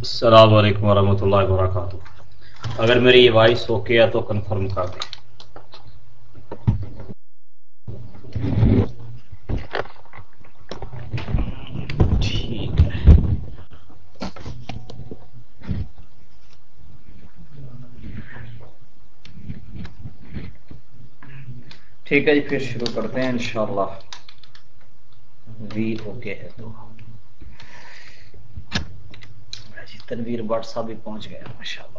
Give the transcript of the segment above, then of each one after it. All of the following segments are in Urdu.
السلام علیکم ورحمۃ اللہ وبرکاتہ۔ اگر میری یہ وائس اوکے ہے تو کنفرم کر دیں۔ ٹھیک ہے۔ جی پھر شروع کرتے ہیں انشاءاللہ۔ وی اوکے ہے تو جی تنویر بٹ صاحب بھی پہنچ گیا ماشاء اللہ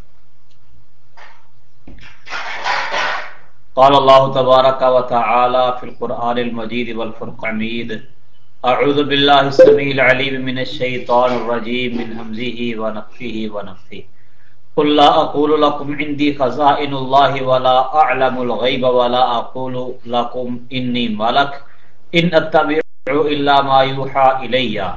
قال الله تبارك وتعالى في القرآن المجيد والفرقميد أعوذ بالله السميع العليم من الشيطان الرجيم من همزه ونفخه ونفثه قل لا أقول لكم عندي خزائن الله ولا أعلم الغيب ولا أقول لكم إني ملك إن أتبع إلا ما يوحى إلي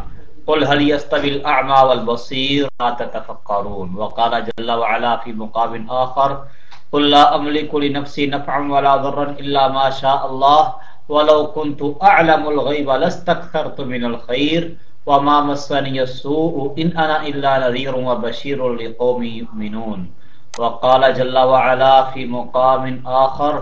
قل هل يستوي الأعمى والبصير لا تتفكرون وقال جل وعلا في مقام آخر قل لا أملك لنفسي نفعا ولا ضرا إلا ما شاء الله. ولو كنت أعلم الغيب لاستكثرت من الخير. وما مسني السوء إن أنا إلا نذير وبشير لقوم يؤمنون. وقال جل وعلا في مقام آخر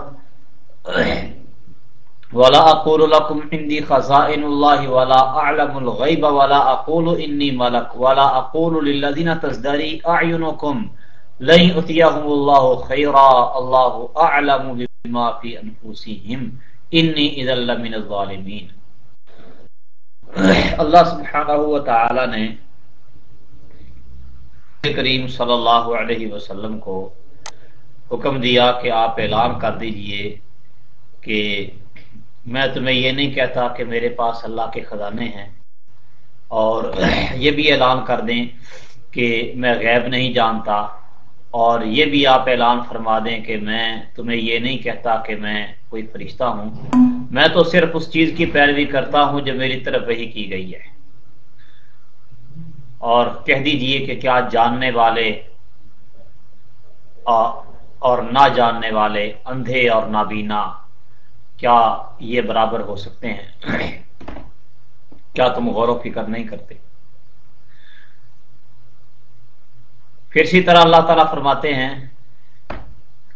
ولا أقول لكم عندي خزائن الله ولا أعلم الغيب ولا أقول إني ملك ولا أقول للذين تزدري أعينكم. لن اتیہم اللہ خیرا اللہ اعلم بما فی انفسہم انی اذا لمن الظالمین اللہ سبحانہ و تعالی نے کریم صلی اللہ علیہ وسلم کو حکم دیا کہ آپ اعلان کر دیجیے کہ میں تمہیں یہ نہیں کہتا کہ میرے پاس اللہ کے خزانے ہیں اور یہ بھی اعلان کر دیں کہ میں غیب نہیں جانتا اور یہ بھی آپ اعلان فرما دیں کہ میں تمہیں یہ نہیں کہتا کہ میں کوئی فرشتہ ہوں۔ میں تو صرف اس چیز کی پیروی کرتا ہوں جو میری طرف وہی کی گئی ہے۔ اور کہہ دیجیے کہ کیا جاننے والے اور نہ جاننے والے اندھے اور نابینا کیا یہ برابر ہو سکتے ہیں؟ کیا تم غور و فکر نہیں کرتے؟ پھر اسی طرح اللہ تعالیٰ فرماتے ہیں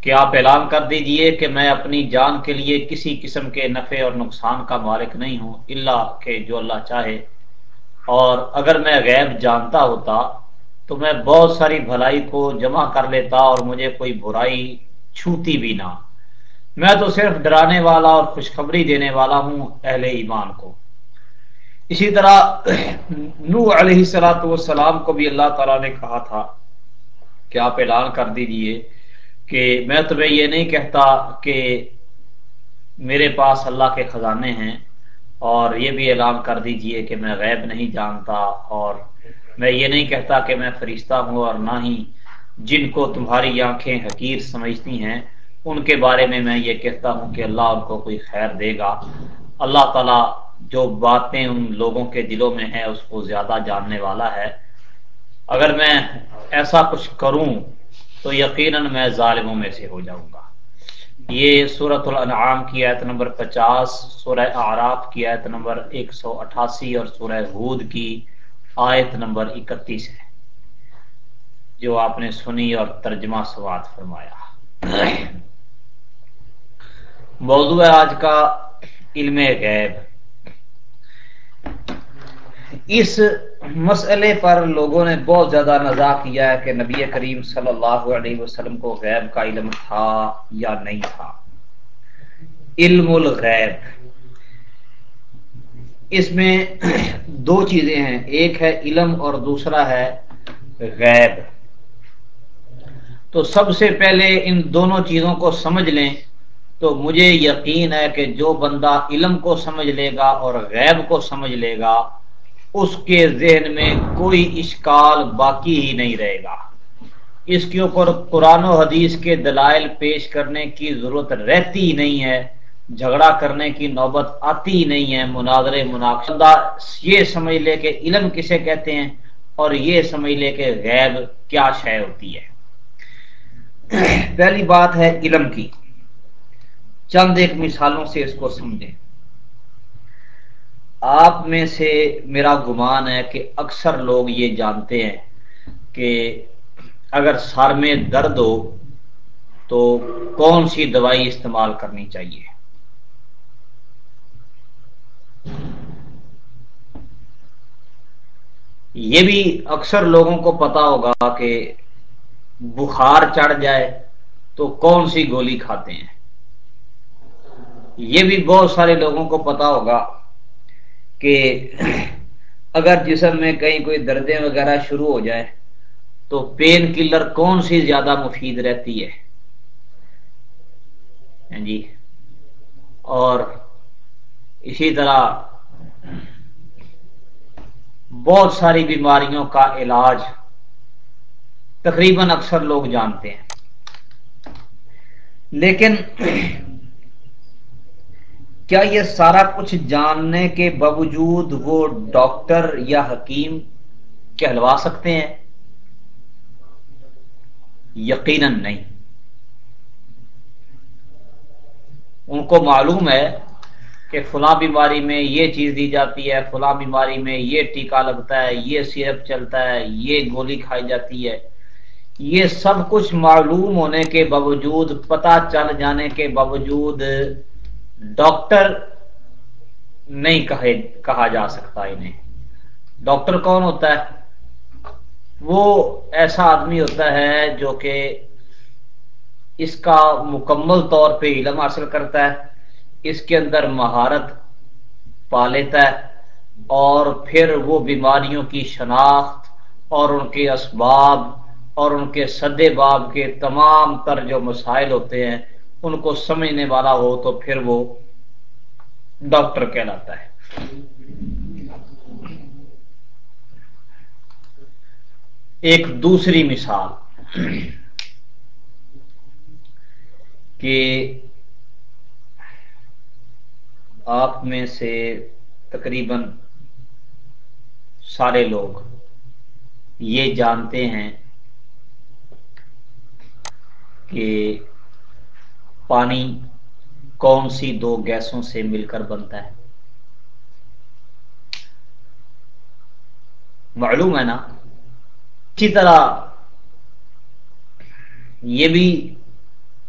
کہ آپ اعلان کر دیجیے کہ میں اپنی جان کے لیے کسی قسم کے نفع اور نقصان کا مالک نہیں ہوں اللہ کہ جو اللہ چاہے۔ اور اگر میں غیب جانتا ہوتا تو میں بہت ساری بھلائی کو جمع کر لیتا اور مجھے کوئی برائی چھوتی بھی نہ۔ میں تو صرف ڈرانے والا اور خوشخبری دینے والا ہوں اہل ایمان کو۔ اسی طرح نو علیہ السلاۃ والسلام کو بھی اللہ تعالیٰ نے کہا تھا کہ آپ اعلان کر دیجیے کہ میں تمہیں یہ نہیں کہتا کہ میرے پاس اللہ کے خزانے ہیں اور یہ بھی اعلان کر دیجیے کہ میں غیب نہیں جانتا اور میں یہ نہیں کہتا کہ میں فرشتہ ہوں اور نہ ہی جن کو تمہاری آنکھیں حقیر سمجھتی ہیں، ان کے بارے میں میں یہ کہتا ہوں کہ اللہ ان کو کوئی خیر دے گا۔ اللہ تعالیٰ جو باتیں ان لوگوں کے دلوں میں ہیں، اس کو زیادہ جاننے والا ہے۔ اگر میں ایسا کچھ کروں تو یقیناً میں ظالموں میں سے ہو جاؤں گا۔ یہ سورت الانعام کی آیت نمبر پچاس، سورہ آراف کی آیت نمبر ایک سو اٹھاسی اور سورہ حود کی آیت نمبر اکتیس ہے۔ جو آپ نے سنی اور ترجمہ سوات فرمایا۔ موضوع ہے آج کا علم غیب۔ اس مسئلے پر لوگوں نے بہت زیادہ نزا کیا ہے کہ نبی کریم صلی اللہ علیہ وسلم کو غیب کا علم تھا یا نہیں تھا۔ علم الغیب۔ اس میں دو چیزیں ہیں۔ ایک ہے علم اور دوسرا ہے غیب۔ تو سب سے پہلے ان دونوں چیزوں کو سمجھ لیں تو مجھے یقین ہے کہ جو بندہ علم کو سمجھ لے گا اور غیب کو سمجھ لے گا اس کے ذہن میں کوئی اشکال باقی ہی نہیں رہے گا۔ اس کے اوپر قرآن و حدیث کے دلائل پیش کرنے کی ضرورت رہتی ہی نہیں ہے، جھگڑا کرنے کی نوبت آتی ہی نہیں ہے۔ مناظر مناقشہ یہ سمجھ لے کہ علم کسے کہتے ہیں اور یہ سمجھ لے کہ غیب کیا شے ہوتی ہے۔ پہلی بات ہے علم کی۔ چند ایک مثالوں سے اس کو سمجھیں۔ آپ میں سے میرا گمان ہے کہ اکثر لوگ یہ جانتے ہیں کہ اگر سر میں درد ہو تو کون سی دوائی استعمال کرنی چاہیے؟ یہ بھی اکثر لوگوں کو پتا ہوگا کہ بخار چڑھ جائے تو کون سی گولی کھاتے ہیں۔ یہ بھی بہت سارے لوگوں کو پتا ہوگا کہ اگر جسم میں کہیں کوئی دردیں وغیرہ شروع ہو جائے تو پین کلر کون سی زیادہ مفید رہتی ہے؟ ہاں جی۔ اور اسی طرح بہت ساری بیماریوں کا علاج تقریباً اکثر لوگ جانتے ہیں۔ لیکن کیا یہ سارا کچھ جاننے کے باوجود وہ ڈاکٹر یا حکیم کہلوا سکتے ہیں؟ یقیناً نہیں۔ ان کو معلوم ہے کہ فلاں بیماری میں یہ چیز دی جاتی ہے، فلاں بیماری میں یہ ٹیکا لگتا ہے، یہ سیرپ چلتا ہے، یہ گولی کھائی جاتی ہے۔ یہ سب کچھ معلوم ہونے کے باوجود، پتہ چل جانے کے باوجود ڈاکٹر نہیں کہے کہا جا سکتا انہیں۔ ڈاکٹر کون ہوتا ہے؟ وہ ایسا آدمی ہوتا ہے جو کہ اس کا مکمل طور پہ علم حاصل کرتا ہے، اس کے اندر مہارت پا لیتا ہے اور پھر وہ بیماریوں کی شناخت اور ان کے اسباب اور ان کے سدے باب کے تمام تر جو مسائل ہوتے ہیں ان کو سمجھنے والا ہو تو پھر وہ ڈاکٹر کہلاتا ہے۔ ایک دوسری مثال کہ آپ میں سے تقریباً سارے لوگ یہ جانتے ہیں کہ پانی کون سی دو گیسوں سے مل کر بنتا ہے؟ معلوم ہے نا؟ اسی طرح یہ بھی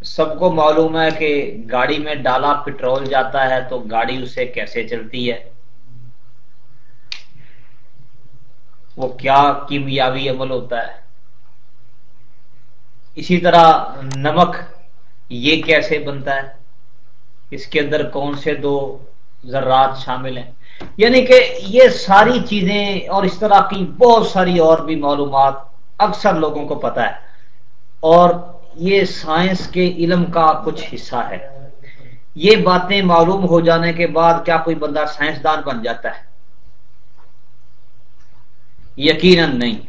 سب کو معلوم ہے کہ گاڑی میں ڈالا پٹرول جاتا ہے تو گاڑی اسے کیسے چلتی ہے؟ وہ کیا کیمیاوی عمل ہوتا ہے؟ اسی طرح نمک یہ کیسے بنتا ہے؟ اس کے اندر کون سے دو ذرات شامل ہیں؟ یعنی کہ یہ ساری چیزیں اور اس طرح کی بہت ساری اور بھی معلومات اکثر لوگوں کو پتا ہے۔ اور یہ سائنس کے علم کا کچھ حصہ ہے۔ یہ باتیں معلوم ہو جانے کے بعد کیا کوئی بندہ سائنسدان بن جاتا ہے؟ یقیناً نہیں۔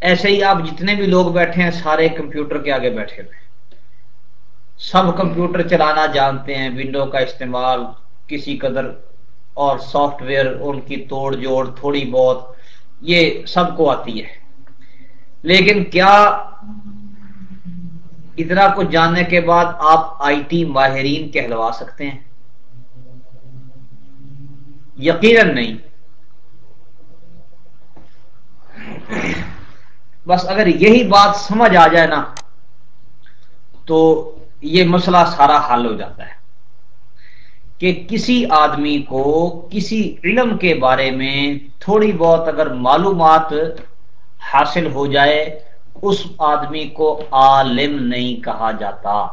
ایسے ہی آپ جتنے بھی لوگ بیٹھے ہیں، سارے کمپیوٹر کے آگے بیٹھے ہوئے ہیں۔ سب کمپیوٹر چلانا جانتے ہیں ونڈو کا استعمال کسی قدر، اور سافٹ ویئر ان کی توڑ جوڑ تھوڑی بہت، یہ سب کو آتی ہے۔ لیکن کیا اتنا کچھ جاننے کے بعد آپ آئی ٹی ماہرین کہلوا سکتے ہیں؟ یقیناً نہیں۔ بس اگر یہی بات سمجھ آ جائے نا، تو یہ مسئلہ سارا حل ہو جاتا ہے کہ کسی آدمی کو کسی علم کے بارے میں تھوڑی بہت اگر معلومات حاصل ہو جائے، اس آدمی کو عالم نہیں کہا جاتا۔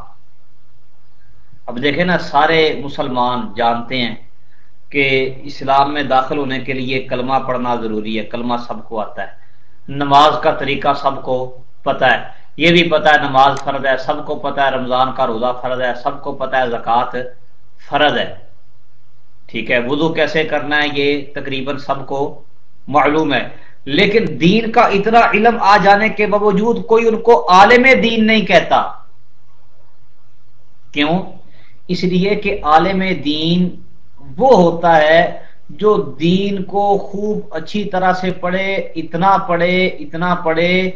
اب دیکھیں نا، سارے مسلمان جانتے ہیں کہ اسلام میں داخل ہونے کے لیے کلمہ پڑھنا ضروری ہے، کلمہ سب کو آتا ہے۔ نماز کا طریقہ سب کو پتا ہے۔ یہ بھی پتا ہے نماز فرض ہے، سب کو پتا ہے رمضان کا روزہ فرض ہے، سب کو پتا ہے زکوٰۃ فرض ہے۔ ٹھیک ہے، وضو کیسے کرنا ہے یہ تقریباً سب کو معلوم ہے۔ لیکن دین کا اتنا علم آ جانے کے باوجود کوئی ان کو عالم دین نہیں کہتا۔ کیوں؟ اس لیے کہ عالم دین وہ ہوتا ہے جو دین کو خوب اچھی طرح سے پڑھے، اتنا پڑھے اتنا پڑھے۔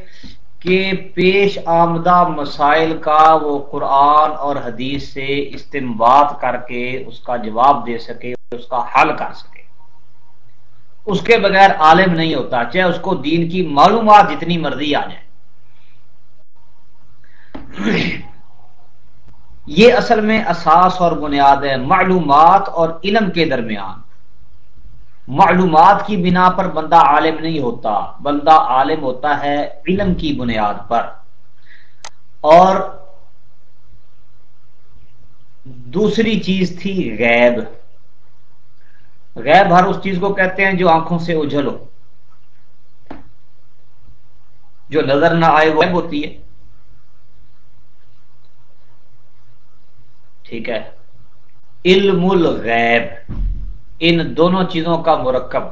کہ پیش آمدہ مسائل کا وہ قرآن اور حدیث سے استمباد کر کے اس کا جواب دے سکے، اس کا حل کر سکے۔ اس کے بغیر عالم نہیں ہوتا، چاہے اس کو دین کی معلومات جتنی مرضی آ جائے۔ یہ اصل میں اساس اور بنیاد ہے معلومات اور علم کے درمیان۔ معلومات کی بنا پر بندہ عالم نہیں ہوتا۔ بندہ عالم ہوتا ہے علم کی بنیاد پر۔ اور دوسری چیز تھی غیب۔ غیب ہر اس چیز کو کہتے ہیں جو آنکھوں سے اجھل ہو جو نظر نہ آئے وہ غیب ہوتی ہے۔ ٹھیک ہے۔ علم الغیب۔ ان دونوں چیزوں کا مرکب۔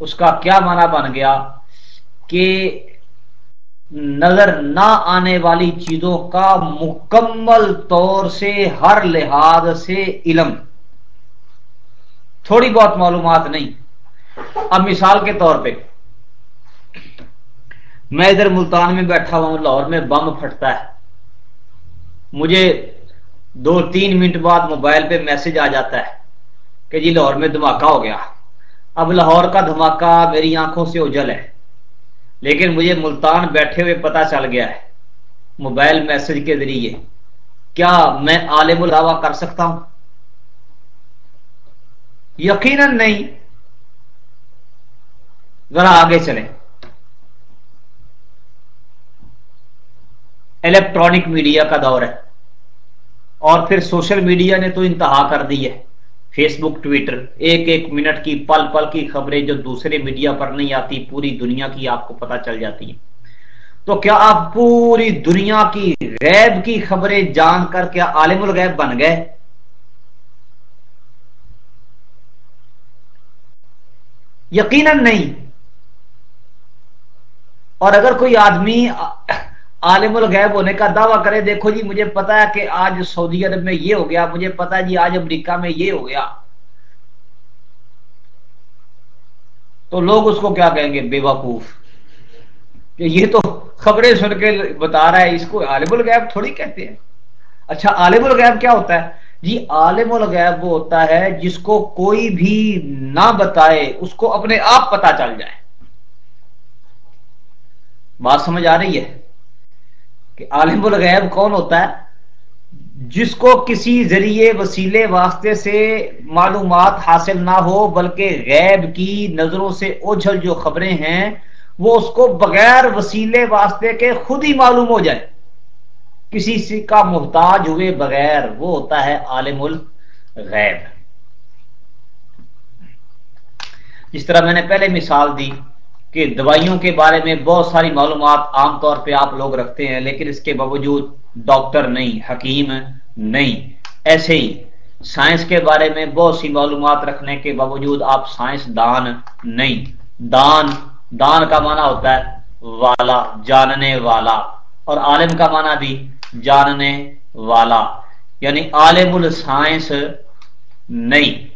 اس کا کیا معنی بن گیا کہ نظر نہ آنے والی چیزوں کا مکمل طور سے ہر لحاظ سے علم۔ تھوڑی بہت معلومات نہیں۔ اب مثال کے طور پہ، میں ادھر ملتان میں بیٹھا ہوا ہوں، لاہور میں بم پھٹتا ہے۔ مجھے دو تین منٹ بعد موبائل پہ میسج آ جاتا ہے۔ کہ جی لاہور میں دھماکہ ہو گیا۔ اب لاہور کا دھماکہ میری آنکھوں سے اجل ہے۔ لیکن مجھے ملتان بیٹھے ہوئے پتا چل گیا ہے۔ موبائل میسج کے ذریعے۔ کیا میں عالم الدعوی کر سکتا ہوں؟ یقیناً نہیں۔ ذرا آگے چلیں۔ الیکٹرانک میڈیا کا دور ہے۔ اور پھر سوشل میڈیا نے تو انتہا کر دی ہے۔ فیس بک ٹویٹر ایک ایک منٹ کی پل پل کی خبریں جو دوسرے میڈیا پر نہیں آتی، پوری دنیا کی آپ کو پتا چل جاتی ہیں۔ تو کیا آپ پوری دنیا کی غیب کی خبریں جان کر کیا عالم الغیب بن گئے؟ یقیناً نہیں۔ اور اگر کوئی آدمی عالم الغیب ہونے کا دعویٰ کرے، دیکھو جی مجھے پتا ہے کہ آج سعودی عرب میں یہ ہو گیا، مجھے پتا ہے جی آج امریکہ میں یہ ہو گیا۔ تو لوگ اس کو کیا کہیں گے؟ بے وقوف کہ یہ تو خبریں سن کے بتا رہا ہے، اس کو عالم الغیب تھوڑی کہتے ہیں۔ اچھا عالم الغیب کیا ہوتا ہے؟ جی عالم الغیب وہ ہوتا ہے جس کو کوئی بھی نہ بتائے، اس کو اپنے آپ پتا چل جائے۔ بات سمجھ آ رہی ہے؟ کہ عالم الغیب کون ہوتا ہے؟ جس کو کسی ذریعے وسیلے واسطے سے معلومات حاصل نہ ہو، بلکہ غیب کی نظروں سے اوجھل جو خبریں ہیں، وہ اس کو بغیر وسیلے واسطے کے خود ہی معلوم ہو جائے کسی کا محتاج ہوئے بغیر وہ ہوتا ہے عالم الغیب۔ جس طرح میں نے پہلے مثال دی کہ دوائیوں کے بارے میں بہت ساری معلومات عام طور پہ آپ لوگ رکھتے ہیں، لیکن اس کے باوجود ڈاکٹر نہیں، حکیم نہیں۔ ایسے ہی سائنس کے بارے میں بہت سی معلومات رکھنے کے باوجود آپ سائنس دان نہیں۔ دان دان کا معنی ہوتا ہے والا، جاننے والا۔ اور عالم کا معنی بھی جاننے والا۔ یعنی عالم السائنس نہیں۔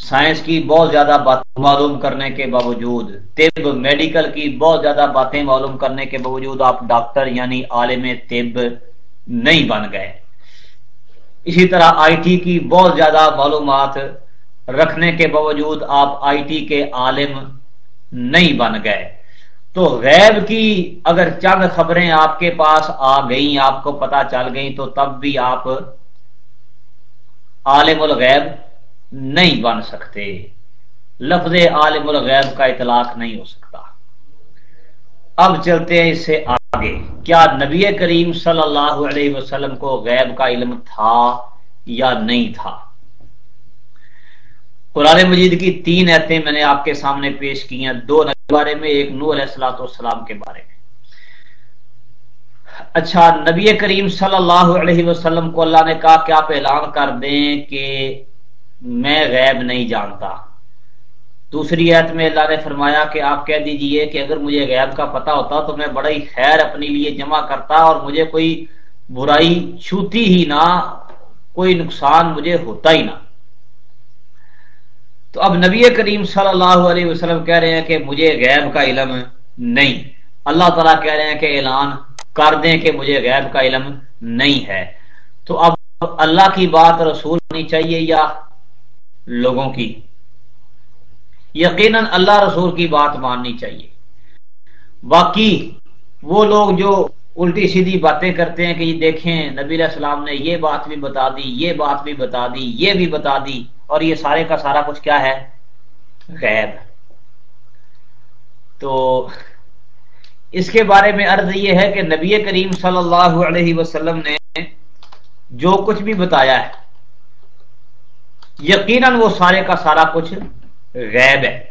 سائنس کی بہت زیادہ باتیں معلوم کرنے کے باوجود، طب، میڈیکل کی بہت زیادہ باتیں معلوم کرنے کے باوجود آپ ڈاکٹر یعنی عالم طب نہیں بن گئے۔ اسی طرح آئی ٹی کی بہت زیادہ معلومات رکھنے کے باوجود آپ آئی ٹی کے عالم نہیں بن گئے۔ تو غیب کی اگر چند خبریں آپ کے پاس آ گئیں، آپ کو پتا چل گئیں، تو تب بھی آپ عالم الغیب نہیں بن سکتے۔ لفظ عالم الغیب کا اطلاق نہیں ہو سکتا۔ اب چلتے ہیں اس سے آگے۔ کیا نبی کریم صلی اللہ علیہ وسلم کو غیب کا علم تھا یا نہیں تھا؟ قرآن مجید کی تین ایتیں میں نے آپ کے سامنے پیش کی ہیں۔ دو نبی بارے میں، ایک نور علیہ السلاۃ والسلام کے بارے میں۔ اچھا نبی کریم صلی اللہ علیہ وسلم کو اللہ نے کہا کہ آپ اعلان کر دیں کہ میں غیب نہیں جانتا۔ دوسری ایت میں اللہ نے فرمایا کہ آپ کہہ دیجیے کہ اگر مجھے غیب کا پتا ہوتا تو میں بڑا ہی خیر اپنے لیے جمع کرتا اور مجھے کوئی برائی چھوتی ہی نہ، کوئی نقصان مجھے ہوتا ہی نہ۔ تو اب نبی کریم صلی اللہ علیہ وسلم کہہ رہے ہیں کہ مجھے غیب کا علم نہیں۔ اللہ تعالیٰ کہہ رہے ہیں کہ اعلان کر دیں کہ مجھے غیب کا علم نہیں ہے۔ تو اب اللہ کی بات رسول ہونی چاہیے یا لوگوں کی۔ یقیناً اللہ رسول کی بات ماننی چاہیے۔ باقی وہ لوگ جو الٹی سیدھی باتیں کرتے ہیں کہ یہ دیکھیں، نبی علیہ السلام نے یہ بات بھی بتا دی، یہ بات بھی بتا دی، یہ بھی بتا دی، اور یہ سارے کا سارا کچھ کیا ہے؟ غیب۔ تو اس کے بارے میں عرض یہ ہے کہ نبی کریم صلی اللہ علیہ وسلم نے جو کچھ بھی بتایا ہے یقیناً وہ سارے کا سارا کچھ غیب ہے۔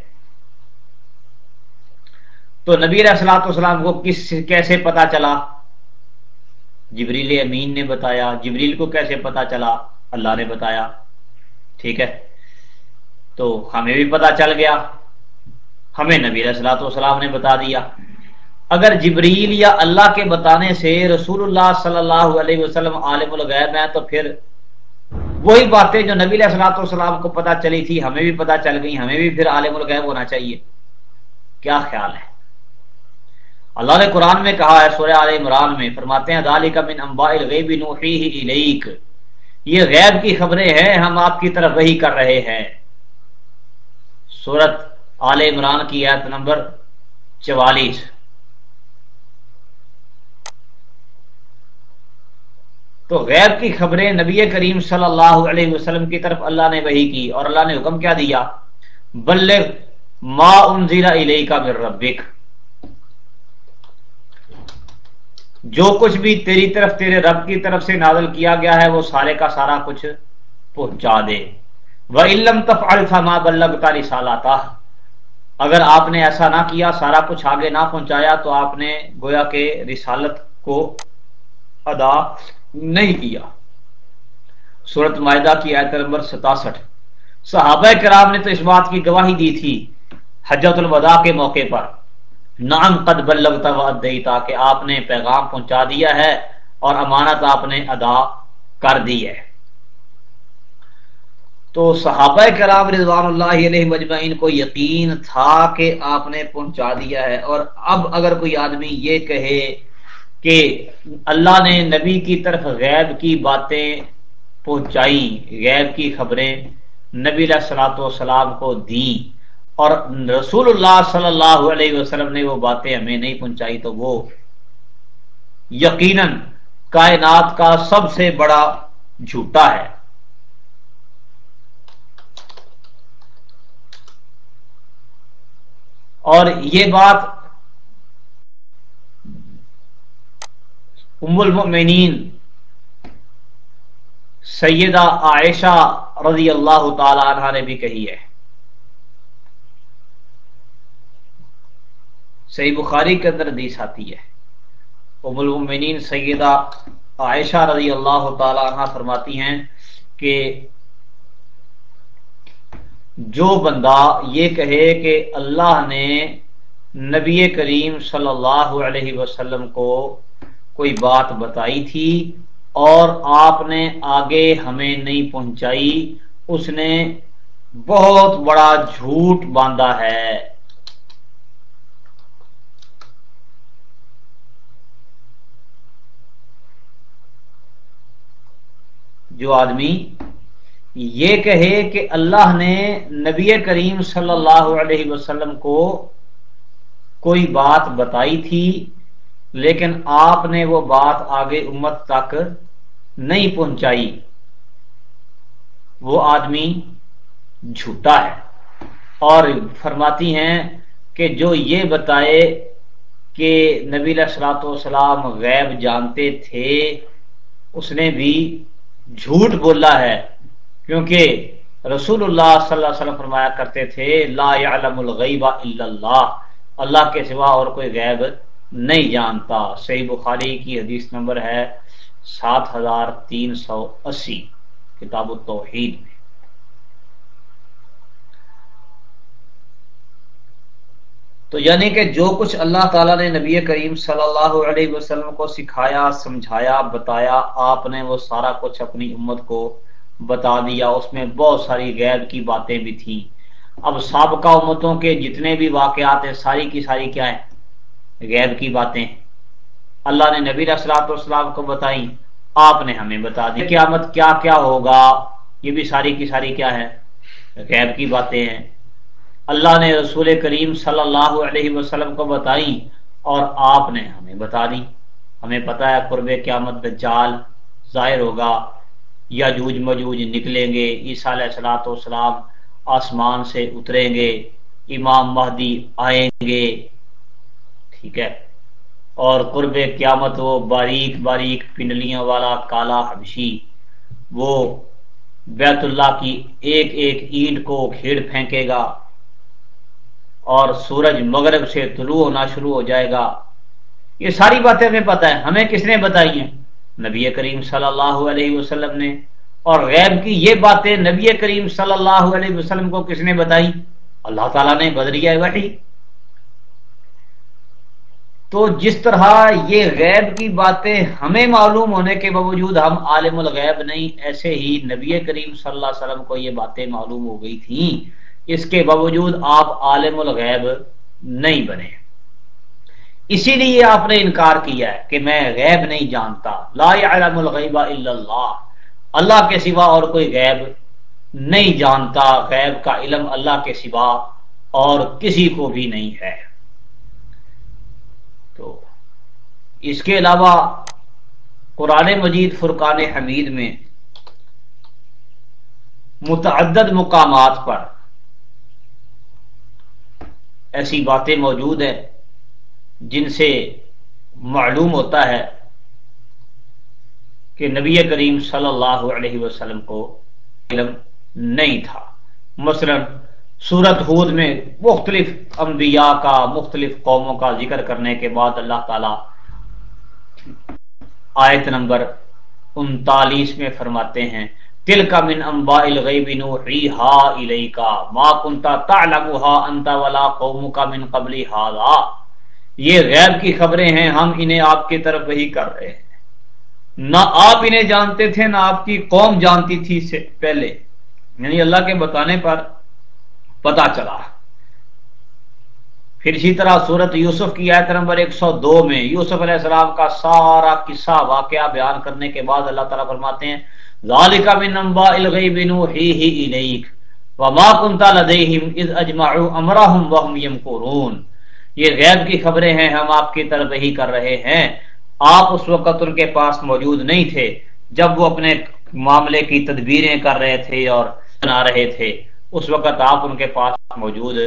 تو نبی علیہ والسلام کو کس کیسے پتا چلا؟ جبریل امین نے بتایا۔ جبریل کو کیسے پتا چلا؟ اللہ نے بتایا۔ ٹھیک ہے۔ تو ہمیں بھی پتا چل گیا۔ ہمیں نبی السلاۃ والسلام نے بتا دیا۔ اگر جبریل یا اللہ کے بتانے سے رسول اللہ صلی اللہ علیہ وسلم عالم الغیب ہیں تو پھر وہی باتیں جو نبی السلاۃ والسلام کو پتا چلی تھی، ہمیں بھی پتا چل گئی ہمیں بھی پھر عالم الغیب ہونا چاہیے۔ کیا خیال ہے؟ اللہ نے قرآن میں کہا ہے، سورہ عال عمران میں، فرماتے ہیں دالی کا من امبا الغیب نوحی یہ غیب کی خبریں ہیں، ہم آپ کی طرف وہی کر رہے ہیں۔ سورت آل عمران کی آیت نمبر چوالیس۔ تو غیب کی خبریں نبی کریم صلی اللہ علیہ وسلم کی طرف اللہ نے وہی کی اور اللہ نے حکم کیا دیا؟ بلغ ما انزل الیکا من ربک۔ جو کچھ بھی تیری طرف تیرے رب کی طرف سے نازل کیا گیا ہے وہ سارے کا سارا کچھ پہنچا دے۔ وہ علم تف الفما بلب کا رسالاتا اگر آپ نے ایسا نہ کیا، سارا کچھ آگے نہ پہنچایا تو آپ نے گویا کے رسالت کو ادا نہیں کیا۔ صورت معاہدہ کی آیت نمبر ستاسٹھ۔ صحابہ کرام نے تو اس بات کی گواہی دی تھی حجت الوداع کے موقع پر۔ نام قد بلغتا دیتا کہ آپ نے پیغام پہنچا دیا ہے اور امانت آپ نے ادا کر دی ہے۔ تو صحابہ کرام رضوان اللہ علیہ مجمعین کو یقین تھا کہ آپ نے پہنچا دیا ہے اور اب اگر کوئی آدمی یہ کہے کہ اللہ نے نبی کی طرف غیب کی باتیں پہنچائی، غیب کی خبریں نبی علیہ السلاۃ والسلام کو دی اور رسول اللہ صلی اللہ علیہ وسلم نے وہ باتیں ہمیں نہیں پہنچائی تو وہ یقیناً کائنات کا سب سے بڑا جھوٹا ہے۔ اور یہ بات ام المؤمنین سیدہ عائشہ رضی اللہ تعالی عنہ نے بھی کہی ہے. صحیح بخاری کے اندر حدیث آتی ہے. ام المؤمنین سیدہ عائشہ رضی اللہ تعالی عنہ فرماتی ہیں کہ جو بندہ یہ کہے کہ اللہ نے نبی کریم صلی اللہ علیہ وسلم کو کوئی بات بتائی تھی اور آپ نے آگے ہمیں نہیں پہنچائی، اس نے بہت بڑا جھوٹ باندھا ہے۔ جو آدمی یہ کہے کہ اللہ نے نبی کریم صلی اللہ علیہ وسلم کو کوئی بات بتائی تھی لیکن آپ نے وہ بات آگے امت تک نہیں پہنچائی۔ وہ آدمی جھوٹا ہے۔ اور فرماتی ہیں کہ جو یہ بتائے کہ نبی السلاط والسلام غیب جانتے تھے، اس نے بھی جھوٹ بولا ہے۔ کیونکہ رسول اللہ صلی اللہ علیہ وسلم فرمایا کرتے تھے، لا يعلم الغیب الا اللہ۔ اللہ کے سوا اور کوئی غیب نہیں جانتا۔ صحیح بخاری کی حدیث نمبر ہے سات ہزار تین سو اسی، کتاب التوحید میں۔ تو یعنی کہ جو کچھ اللہ تعالیٰ نے نبی کریم صلی اللہ علیہ وسلم کو سکھایا، سمجھایا، بتایا، آپ نے وہ سارا کچھ اپنی امت کو بتا دیا۔ اس میں بہت ساری غیب کی باتیں بھی تھیں۔ اب سابقہ امتوں کے جتنے بھی واقعات ہیں، ساری کی ساری کیا ہے غیب کی باتیں۔ اللہ نے نبی اسلات والسلام کو بتائی آپ نے ہمیں بتا دی قیامت کیا کیا ہوگا، یہ بھی ساری کی ساری کیا ہے؟ غیب کی باتیں ہیں۔ اللہ نے رسول کریم صلی اللہ علیہ وسلم کو بتائی اور آپ نے ہمیں بتا دی۔ ہمیں پتا ہے قرب قیامت دجال ظاہر ہوگا یا جوج مجوج نکلیں گے، عیسیٰ علیہ السلاۃ والسلام آسمان سے اتریں گے، امام مہدی آئیں گے۔ ٹھیک ہے۔ اور قرب قیامت وہ باریک باریک پنڈلیوں والا کالا حبشی، وہ بیت اللہ کی ایک ایک اینٹ کو کھیڑ پھینکے گا اور سورج مغرب سے طلوع ہونا شروع ہو جائے گا۔ یہ ساری باتیں ہمیں پتہ ہے ہمیں کس نے بتائی ہیں؟ نبی کریم صلی اللہ علیہ وسلم نے۔ اور غیب کی یہ باتیں نبی کریم صلی اللہ علیہ وسلم کو کس نے بتائی؟ اللہ تعالیٰ نے بدریا وحی تو جس طرح یہ غیب کی باتیں ہمیں معلوم ہونے کے باوجود ہم عالم الغیب نہیں، ایسے ہی نبی کریم صلی اللہ علیہ وسلم کو یہ باتیں معلوم ہو گئی تھیں۔ اس کے باوجود آپ عالم الغیب نہیں بنے۔ اسی لیے آپ نے انکار کیا ہے کہ میں غیب نہیں جانتا۔ لا يعلم الغیب الا اللہ۔ اللہ کے سوا اور کوئی غیب نہیں جانتا۔ غیب کا علم اللہ کے سوا اور کسی کو بھی نہیں ہے تو اس کے علاوہ قرآن مجید فرقان حمید میں متعدد مقامات پر ایسی باتیں موجود ہیں جن سے معلوم ہوتا ہے کہ نبی کریم صلی اللہ علیہ وسلم کو علم نہیں تھا۔ مثلا سورت حود میں مختلف انبیاء کا، مختلف قوموں کا ذکر کرنے کے بعد اللہ تعالی آیت نمبر انتالیس میں فرماتے ہیں تل کا من امبا الغیب نوحیہا الیکا، ما کنتا تعلمها انت ولا قومک من قبل هذا یہ غیب کی خبریں ہیں، ہم انہیں آپ کی طرف وہی کر رہے ہیں۔ نہ آپ انہیں جانتے تھے، نہ آپ کی قوم جانتی تھی سے پہلے۔ یعنی اللہ کے بتانے پر پتا چلا۔ پھر اسی طرح سورت یوسف کی آیت نمبر ایک سو دو میں یوسف علیہ السلام کا سارا قصہ واقعہ بیان کرنے کے بعد اللہ تعالیٰ فرماتے ہیں، ذالک من انباء الغیب نوحیہ الیک وما کنت لدیہم اذ اجمعوا امرهم وهم يمکرون یہ غیب کی خبریں ہیں، ہم آپ کی طرف ہی کر رہے ہیں۔ آپ اس وقت ان کے پاس موجود نہیں تھے جب وہ اپنے معاملے کی تدبیریں کر رہے تھے اور بنا رہے تھے۔ اس وقت آپ ان کے پاس موجود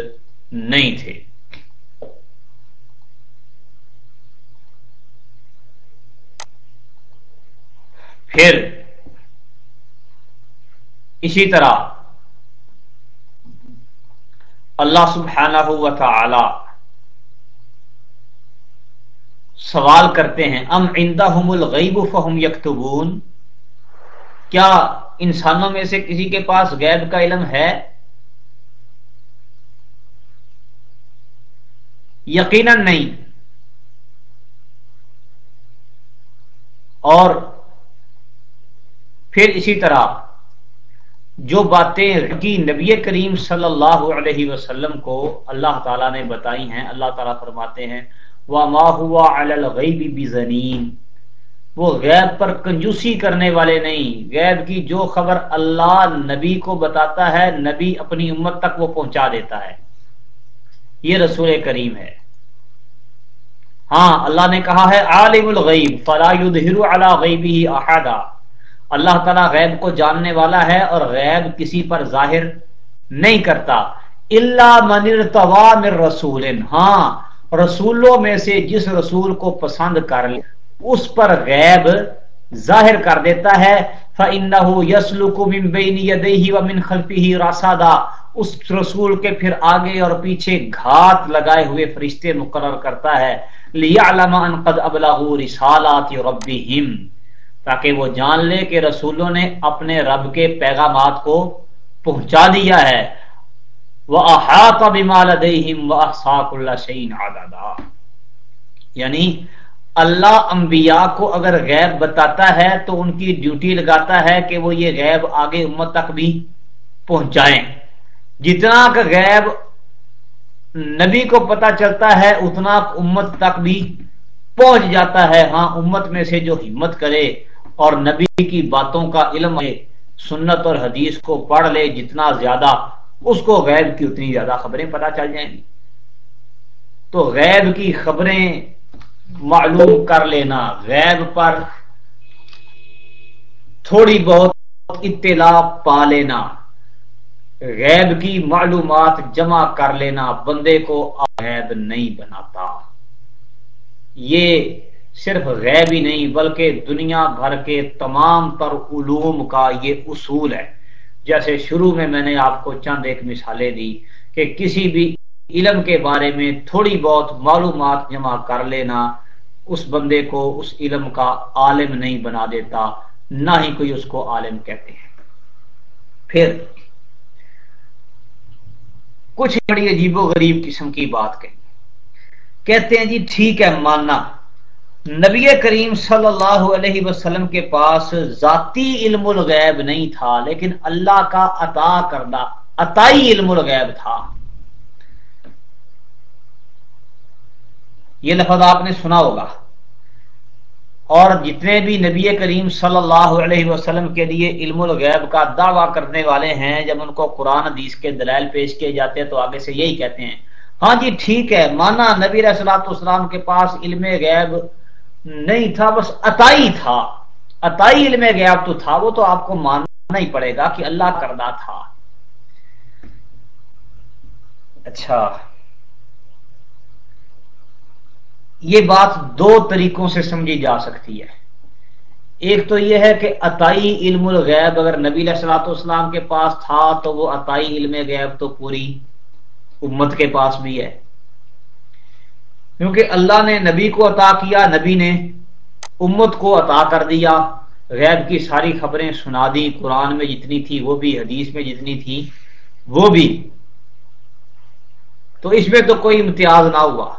نہیں تھے۔ پھر اسی طرح اللہ سبحانہ و تعالی سوال کرتے ہیں، ام عندهم الغیب فهم یکتبون؟ کیا انسانوں میں سے کسی کے پاس غیب کا علم ہے؟ یقیناً نہیں۔ اور پھر اسی طرح جو باتیں کی نبی کریم صلی اللہ علیہ وسلم کو اللہ تعالیٰ نے بتائی ہیں، اللہ تعالیٰ فرماتے ہیں وہ ما ہوا الغیب وہ غیب پر کنجوسی کرنے والے نہیں، غیب کی جو خبر اللہ نبی کو بتاتا ہے، نبی اپنی امت تک وہ پہنچا دیتا ہے۔ یہ رسول کریم ہے۔ ہاں اللہ نے کہا ہے، عالم الغیب، فلا غیبی احدا اللہ تعالیٰ غیب کو جاننے والا ہے اور غیب کسی پر ظاہر نہیں کرتا۔ اللہ من ارتوا من رسول۔ ہاں رسولوں میں سے جس رسول کو پسند کر لے، اس پر غیب ظاہر کر دیتا ہے۔ فَإِنَّهُ يَسْلُكُ مِن بَيْنِ يَدَيْهِ وَمِن خَلْفِهِ رَاسَدًا اس رسول کے پھر آگے اور پیچھے گھات لگائے ہوئے فرشتے مقرر کرتا ہے۔ لِيَعْلَمَ أَن قَدْ أَبْلَغُوا رِسَالَاتِ رَبِّهِمْ۔ تاکہ وہ جان لے کہ رسولوں نے اپنے رب کے پیغامات کو پہنچا دیا ہے۔ وَأَحَاطَ بِمَا لَدَيْهِمْ وَأَحْصَى كُلَّ شَيْءٍ یعنی اللہ انبیاء کو اگر غیب بتاتا ہے تو ان کی ڈیوٹی لگاتا ہے کہ وہ یہ غیب آگے امت تک بھی پہنچائیں۔ جتنا کا غیب نبی کو پتا چلتا ہے، اتنا امت تک بھی پہنچ جاتا ہے۔ ہاں امت میں سے جو ہمت کرے اور نبی کی باتوں کا علم ہے، سنت اور حدیث کو پڑھ لے جتنا زیادہ، اس کو غیب کی اتنی زیادہ خبریں پتا چل جائیں گی۔ تو غیب کی خبریں معلوم کر لینا، غیب پر تھوڑی بہت اطلاع پا لینا، غیب کی معلومات جمع کر لینا، بندے کو غیب نہیں بناتا۔ یہ صرف غیب ہی نہیں، بلکہ دنیا بھر کے تمام تر علوم کا یہ اصول ہے۔ جیسے شروع میں میں نے آپ کو چند ایک مثالیں دی کہ کسی بھی علم کے بارے میں تھوڑی بہت معلومات جمع کر لینا اس بندے کو اس علم کا عالم نہیں بنا دیتا، نہ ہی کوئی اس کو عالم کہتے ہیں۔ پھر کچھ بڑی عجیب و غریب قسم کی بات کہیں۔ کہتے ہیں جی ٹھیک ہے، ماننا۔ نبی کریم صلی اللہ علیہ وسلم کے پاس ذاتی علم الغیب نہیں تھا، لیکن اللہ کا عطا کردہ عطائی علم الغیب تھا۔ یہ لفظ آپ نے سنا ہوگا۔ اور جتنے بھی نبی کریم صلی اللہ علیہ وسلم کے لیے علم الغیب کا دعویٰ کرنے والے ہیں، جب ان کو قرآن حدیث کے دلائل پیش کیے جاتے ہیں تو آگے سے یہی کہتے ہیں۔ ہاں جی ٹھیک ہے۔ مانا نبی رسلاۃ اسلام کے پاس علم غیب نہیں تھا، بس عطائی تھا۔ عطائی علم غیب تو تھا، وہ تو آپ کو ماننا ہی پڑے گا کہ اللہ کردہ تھا۔ اچھا۔ یہ بات دو طریقوں سے سمجھی جا سکتی ہے۔ ایک تو یہ ہے کہ عطائی علم الغیب اگر نبی السلاط اسلام کے پاس تھا تو وہ عطائی علم غیب تو پوری امت کے پاس بھی ہے۔ کیونکہ اللہ نے نبی کو عطا کیا، نبی نے امت کو عطا کر دیا۔ غیب کی ساری خبریں سنا دی، قرآن میں جتنی تھی، وہ بھی، حدیث میں جتنی تھی، وہ بھی۔ تو اس میں تو کوئی امتیاز نہ ہوا۔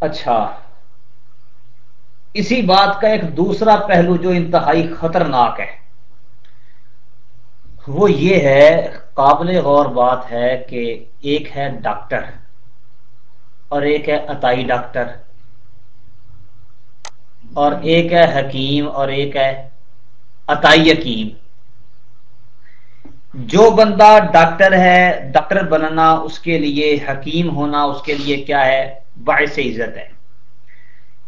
اچھا۔ اسی بات کا ایک دوسرا پہلو جو انتہائی خطرناک ہے، وہ یہ ہے، قابل غور بات ہے کہ ایک ہے ڈاکٹر۔ اور ایک ہے عطائی ڈاکٹر، اور ایک ہے حکیم، اور ایک ہے عطائی حکیم جو بندہ ڈاکٹر ہے، ڈاکٹر بننا اس کے لیے حکیم ہونا اس کے لیے کیا ہے؟ باعث عزت ہے۔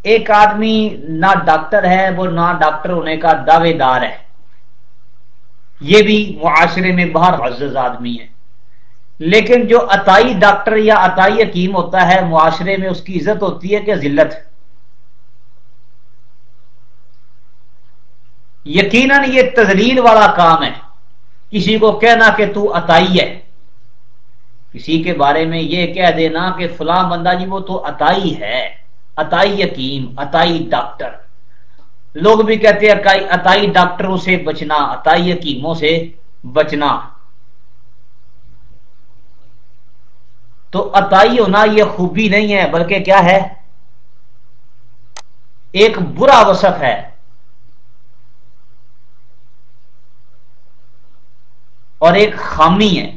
ایک آدمی نہ ڈاکٹر ہے، وہ نہ ڈاکٹر ہونے کا دعوے دار ہے۔ یہ بھی معاشرے میں باہر عزز آدمی ہے۔ لیکن جو عطائی ڈاکٹر یا عطائی حکیم ہوتا ہے، معاشرے میں اس کی عزت ہوتی ہے کہ ذلت۔ یقیناً یہ تزلیل والا کام ہے۔ کسی کو کہنا کہ تو عطائی ہے۔ کسی کے بارے میں یہ کہہ دینا کہ فلاں بندہ جی وہ تو عطائی ہے۔ عطائی یقین عطائی ڈاکٹر۔ لوگ بھی کہتے ہیں عطائی ڈاکٹروں سے بچنا، عطائی حکیموں سے بچنا۔ تو عطائی ہونا یہ خوبی نہیں ہے، بلکہ کیا ہے؟ ایک برا وصف ہے۔ اور ایک خامی ہے۔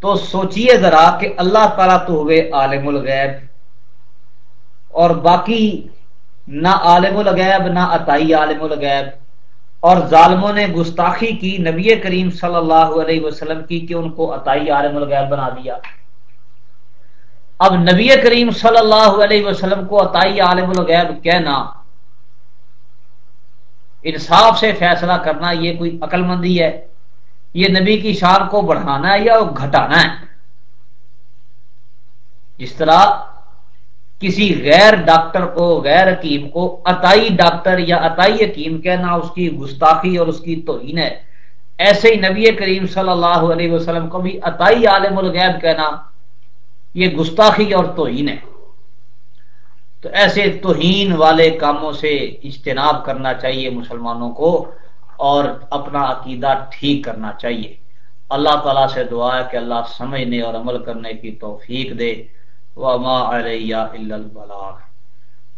تو سوچئے ذرا کہ اللہ تعالیٰ تو ہوئے عالم الغیب۔ اور باقی، نہ عالم الغیب، نہ عطائی عالم الغیب۔ اور ظالموں نے گستاخی کی نبی کریم صلی اللہ علیہ وسلم کی کہ ان کو عطائی عالم الغیب بنا دیا۔ اب نبی کریم صلی اللہ علیہ وسلم کو عطائی عالم الغیب کہنا، انصاف سے فیصلہ کرنا، یہ کوئی عقل مندی ہے، یہ نبی کی شان کو بڑھانا ہے یا گھٹانا ہے۔ جس طرح کسی غیر ڈاکٹر کو، غیر حکیم کو، عطائی ڈاکٹر یا عطائی حکیم کہنا اس کی گستاخی اور اس کی توہین ہے۔ ایسے ہی نبی کریم صلی اللہ علیہ وسلم کو بھی عطائی عالم الغیب کہنا یہ گستاخی اور توہین ہے۔ تو ایسے توہین والے کاموں سے اجتناب کرنا چاہیے مسلمانوں کو اور اپنا عقیدہ ٹھیک کرنا چاہیے۔ اللہ تعالیٰ سے دعا ہے کہ اللہ سمجھنے اور عمل کرنے کی توفیق دے۔ وما علیہ البلاغ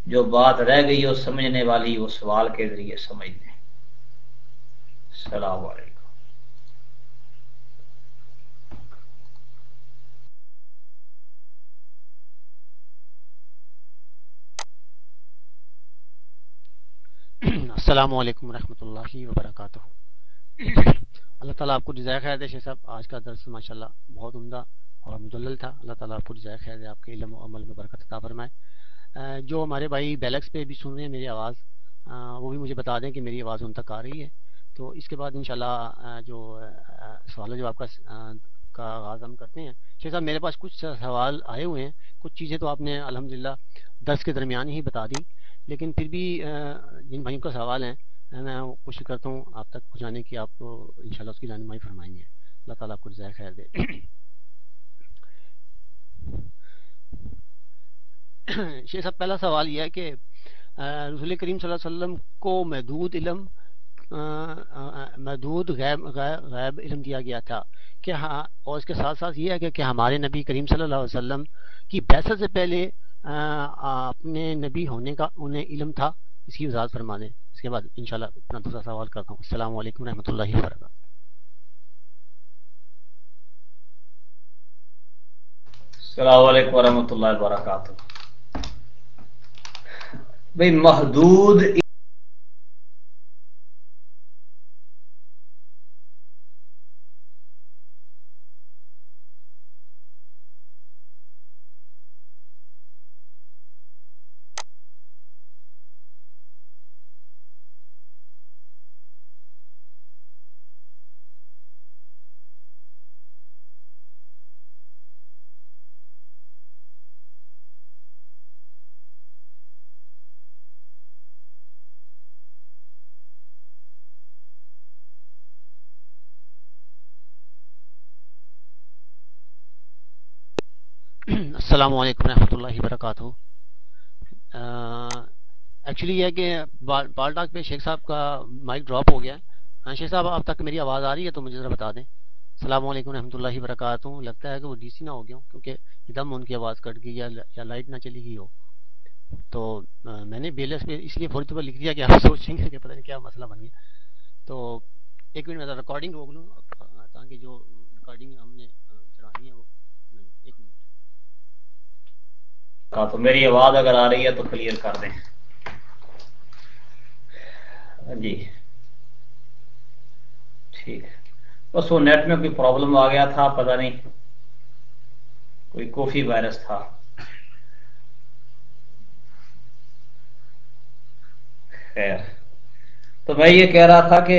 جو بات رہ گئی وہ سمجھنے والی وہ سوال کے ذریعے سمجھ لیں السلام علیکم۔ السلام علیکم ورحمۃ اللہ وبرکاتہ۔ اللہ تعالیٰ آپ کو جزائے خیر دے صاحب، آج کا درس ماشاء اللہ بہت عمدہ اور مدلل تھا، اللہ تعالیٰ آپ کو جزائے خیر آپ کے علم و عمل میں برکت عطا فرمائے۔ جو ہمارے بھائی بیلکس پہ بھی سن رہے ہیں میری آواز وہ بھی مجھے بتا دیں کہ میری آواز ان تک آ رہی ہے۔ تو اس کے بعد انشاءاللہ جو سوال جو آپ کا کا آغاز ہم کرتے ہیں۔ شیخ صاحب، میرے پاس کچھ سوال آئے ہوئے ہیں۔ کچھ چیزیں تو آپ نے الحمدللہ درس کے درمیان ہی بتا دی، لیکن پھر بھی جن بھائیوں کا سوال ہے، میں کوشش کرتا ہوں آپ تک پہنچانے کی، آپ کو انشاءاللہ اس کی رہنمائی فرمائیں گے۔ اللہ تعالیٰ آپ کو جزائے خیر دے۔ شیخ صاحب، پہلا سوال یہ ہے کہ رسول کریم صلی اللہ علیہ وسلم کو محدود علم محدود غیب غیب علم دیا گیا تھا۔ کہ ہاں اور اس کے ساتھ ساتھ یہ ہے کہ ہمارے نبی کریم صلی اللہ علیہ وسلم کی بحثت سے پہلے اپنے نبی ہونے کا انہیں علم تھا، اس کی وضاحت فرما دیں اس کے بعد انشاءاللہ اپنا دوسرا سوال کرتا ہوں۔ السلام علیکم رحمۃ اللہ وبرکاتہ۔ السلام علیکم ورحمۃ اللہ وبرکاتہ۔ بھائی محدود السلام علیکم رحمۃ اللہ وبرکاتہ۔ ایکچولی یہ ہے کہ بال ٹاک پہ شیخ صاحب کا مائک ڈراپ ہو گیا ہے۔ ہاں، شیخ صاحب، اب تک میری آواز آ رہی ہے تو مجھے ذرا بتا دیں۔ السلام علیکم رحمۃ اللہ وبرکاتہ۔ لگتا ہے کہ وہ ڈی سی نہ ہو گیا ہوں کیونکہ ایک دم ان کی آواز کٹ گئی یا لائٹ نہ چلی گئی ہو۔ تو میں نے بیلس پہ اس لیے فوری طور پر لکھ دیا کہ آپ سوچیں گے کہ پتہ نہیں کیا مسئلہ بن گیا۔ تو، ایک منٹ میں ریکارڈنگ روک لوں، تاکہ جو ریکارڈنگ ہم نے چڑھانی ہے وہ ہاں تو میری آواز اگر آ رہی ہے تو کلیئر کر دیں۔ ہاں جی۔ ٹھیک۔ بس وہ نیٹ میں کوئی پرابلم آ گیا تھا، پتہ نہیں۔ کوئی کوفی وائرس تھا۔ خیر۔ تو میں یہ کہہ رہا تھا کہ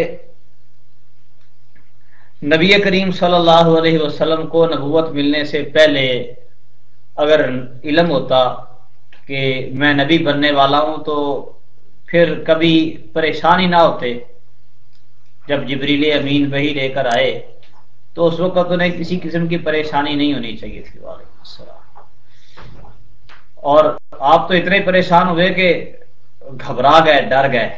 نبی کریم صلی اللہ علیہ وسلم کو نبوت ملنے سے پہلے اگر علم ہوتا کہ میں نبی بننے والا ہوں تو پھر کبھی پریشانی نہ ہوتے۔ جب جبریل امین وہی لے کر آئے تو اس وقت انہیں کسی قسم کی پریشانی نہیں ہونی چاہیے تھی۔ السلام۔ اور آپ تو اتنے پریشان ہوئے کہ گھبرا گئے، ڈر گئے۔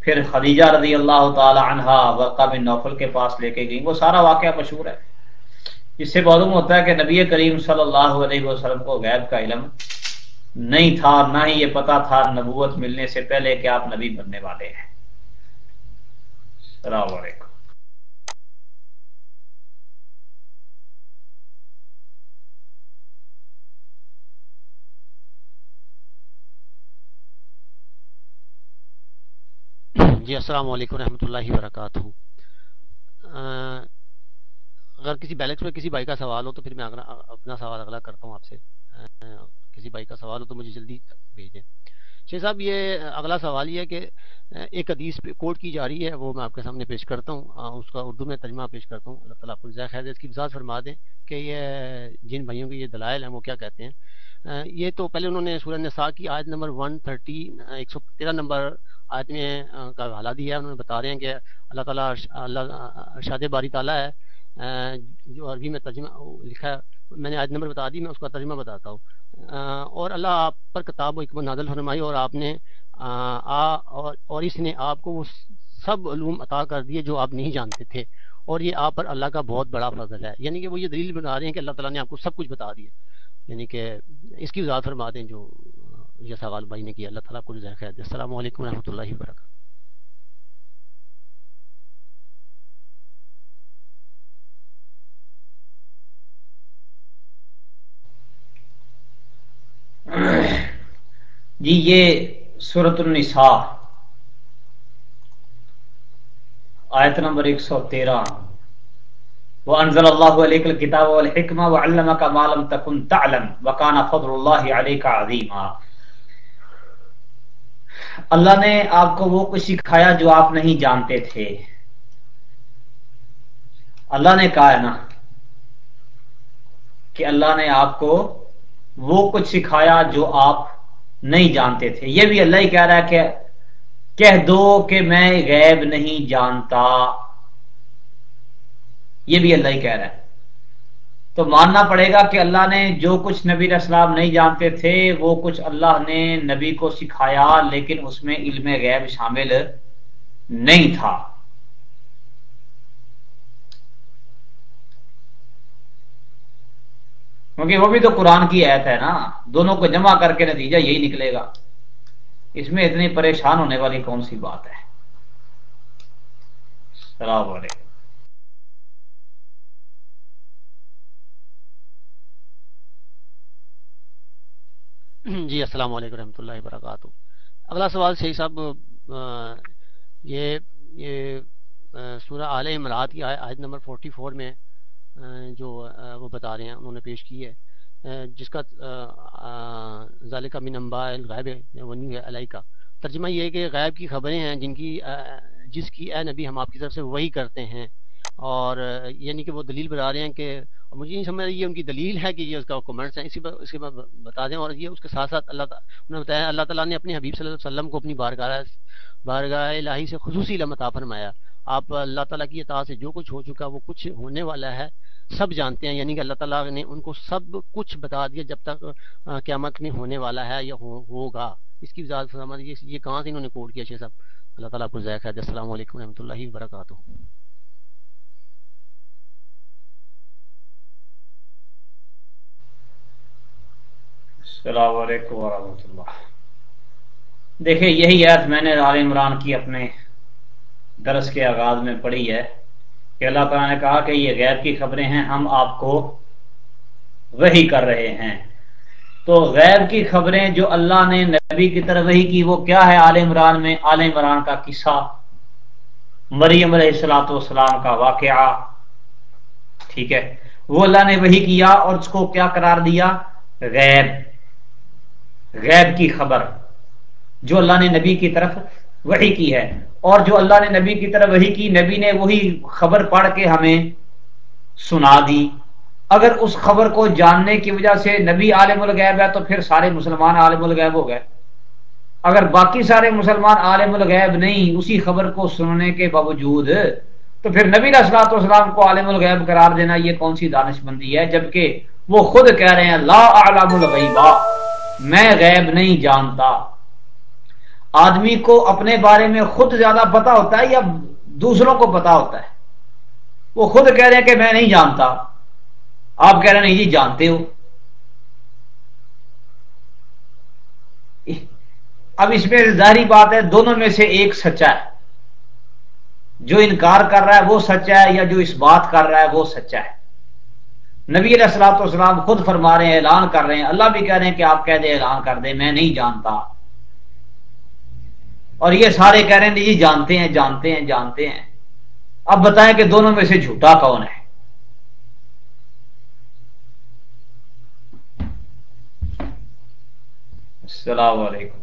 پھر خدیجہ رضی اللہ تعالی عنہا ورقہ بن نوفل کے پاس لے کے گئی وہ سارا واقعہ مشہور ہے۔ اس سے معلوم ہوتا ہے کہ نبی کریم صلی اللہ علیہ وسلم کو غیب کا علم نہیں تھا، نہ ہی یہ پتا تھا نبوت ملنے سے پہلے کہ آپ نبی بننے والے ہیں۔ السلام علیکم۔ جی السلام علیکم رحمۃ اللہ وبرکاتہ۔ اگر کسی بیلنس میں کسی بھائی کا سوال ہو تو پھر میں اپنا سوال اگلا کرتا ہوں آپ سے۔ کسی بھائی کا سوال ہو تو مجھے جلدی بھیج دیں شیخ صاحب، یہ اگلا سوال یہ ہے کہ ایک حدیث پہ کوٹ کی جا رہی ہے، وہ میں آپ کے سامنے پیش کرتا ہوں۔ اس کا اردو میں ترجمہ پیش کرتا ہوں۔ اللہ تعالیٰ کو خیر اس کی وضاحت فرما دیں کہ یہ جن بھائیوں کے یہ دلائل ہیں، وہ کیا کہتے ہیں؟ یہ تو پہلے انہوں نے سورہ نساء کی آیت نمبر ون تھرٹی ایک سو تیرہ نمبر آیت میں کا حوالہ دیا ہے۔ انہوں نے بتا رہے ہیں کہ اللہ تعالیٰ اللہ ارشاد باری تعالیٰ ہے جو عربی میں ترجمہ لکھا ہے میں نے آج نمبر بتا دی، میں اس کا ترجمہ بتاتا ہوں۔ اور اللہ آپ پر کتاب و حکمت نازل فرمائی اور آپ نے، آ اور اس نے آپ کو وہ سب علوم عطا کر دیے جو آپ نہیں جانتے تھے۔ اور یہ آپ پر اللہ کا بہت بڑا فضل ہے۔ یعنی کہ وہ یہ دلیل بنا رہے ہیں کہ اللہ تعالیٰ نے آپ کو سب کچھ بتا دیا۔ یعنی کہ اس کی وضاحت فرما دیں جو یہ سوال بھائی نے کیا۔ اللہ تعالیٰ کو خیر السلام علیکم و رحمۃ اللہ وبرکاتہ۔ جی یہ سورت النساء، آیت نمبر ایک سو تیرہ۔ وہ انضل اللہ علیہ کتاب الحکمہ و علم کا معلوم تکن تعلم وکان فضل اللہ علیہ کا عظیم اللہ نے آپ کو وہ کچھ سکھایا جو آپ نہیں جانتے تھے۔ اللہ نے کہا ہے نا کہ اللہ نے آپ کو وہ کچھ سکھایا جو آپ نہیں جانتے تھے۔ یہ بھی اللہ ہی کہہ رہا ہے کہ کہہ دو کہ میں غیب نہیں جانتا۔ یہ بھی اللہ ہی کہہ رہا ہے۔ تو ماننا پڑے گا کہ اللہ نے جو کچھ نبی اسلام نہیں جانتے تھے، وہ کچھ اللہ نے نبی کو سکھایا، لیکن اس میں علم غیب شامل نہیں تھا۔ کیونکہ وہ بھی تو قرآن کی ایت ہے نا، دونوں کو جمع کر کے نتیجہ یہی نکلے گا۔ اس میں اتنی پریشان ہونے والی کون سی بات ہے؟ السلام علیکم۔ جی السلام علیکم رحمۃ اللہ وبرکاتہ۔ اگلا سوال صحیح صاحب یہ یہ سورہ عال امرات کی آیت نمبر فورٹی فور میں جو وہ بتا رہے ہیں، انہوں نے پیش کی ہے۔ جس کا ذالکہ من انباء الغیب ونی ہے علیہ کا ترجمہ یہ ہے کہ غیب کی خبریں ہیں جن کی جس کی اے نبی ہم آپ کی طرف سے وہی کرتے ہیں۔ اور یعنی کہ وہ دلیل بتا رہے ہیں کہ مجھے نہیں سمجھ یہ ان کی دلیل ہے کہ یہ اس کا کمنٹس ہیں۔ اسی پر، اس کے بعد بتا دیں، اور یہ اس کے ساتھ ساتھ اللہ تعالیٰ، انہوں نے بتایا، اللہ تعالیٰ نے اپنے حبیب صلی اللہ علیہ وسلم کو اپنی بارگاہ بارگاہ الہی سے خصوصی لمتا فرمایا۔ آپ اللہ تعالیٰ کی اطاعت سے جو کچھ ہو چکا، وہ کچھ ہونے والا ہے۔ سب جانتے ہیں یعنی کہ اللہ تعالیٰ نے ان کو سب کچھ بتا دیا جب تک قیامت میں ہونے والا ہے یا ہوگا۔ اس کی وضاحت یہ کہاں سے انہوں نے کوٹ کیا صاحب؟ اللہ تعالیٰ کو ذائقہ السلام علیکم و رحمۃ اللہ وبرکاتہ۔ السلام علیکم ورحمۃ اللہ۔ دیکھیں یہی آیت میں نے عال عمران کی اپنے درس کے آغاز میں پڑھی ہے۔ کہ اللہ تعالیٰ نے کہا کہ یہ غیب کی خبریں ہیں، ہم آپ کو وہی کر رہے ہیں۔ تو غیب کی خبریں جو اللہ نے نبی کی طرف وہی کی، وہ کیا ہے؟ عال عمران میں عال عمران کا قصہ، مریم علیہ السلاۃ والسلام کا واقعہ۔ ٹھیک ہے؟ وہ اللہ نے وہی کیا اور اس کو کیا قرار دیا؟ غیب۔ غیب کی خبر۔ جو اللہ نے نبی کی طرف وہی کی ہے۔ اور جو اللہ نے نبی کی طرف وہی کی، نبی نے وہی خبر پڑھ کے ہمیں سنا دی۔ اگر اس خبر کو جاننے کی وجہ سے نبی عالم الغیب ہے تو پھر سارے مسلمان عالم الغیب ہو گئے۔ اگر باقی سارے مسلمان عالم الغیب نہیں، اسی خبر کو سننے کے باوجود تو پھر نبی اسلاط والسلام کو عالم الغیب قرار دینا یہ کون سی دانش مندی ہے؟ جبکہ وہ خود کہہ رہے ہیں، لا اعلم الغیبہ میں غیب نہیں جانتا۔ آدمی کو اپنے بارے میں خود زیادہ پتا ہوتا ہے یا دوسروں کو پتا ہوتا ہے؟ وہ خود کہہ رہے ہیں کہ میں نہیں جانتا۔ آپ کہہ رہے ہیں، نہیں جی جانتے ہو۔ اب اس میں ظاہری بات ہے، دونوں میں سے ایک سچا ہے۔ جو انکار کر رہا ہے وہ سچا ہے، یا جو اس بات کر رہا ہے وہ سچا ہے۔ نبی علیہ السلاط والسلام خود فرما رہے ہیں، اعلان کر رہے ہیں۔ اللہ بھی کہہ رہے ہیں کہ آپ کہہ دیں، اعلان کر دیں، میں نہیں جانتا۔ اور یہ سارے کہہ رہے ہیں جی جانتے ہیں جانتے ہیں جانتے ہیں۔ اب بتائیں کہ دونوں میں سے جھوٹا کون ہے؟ السلام علیکم۔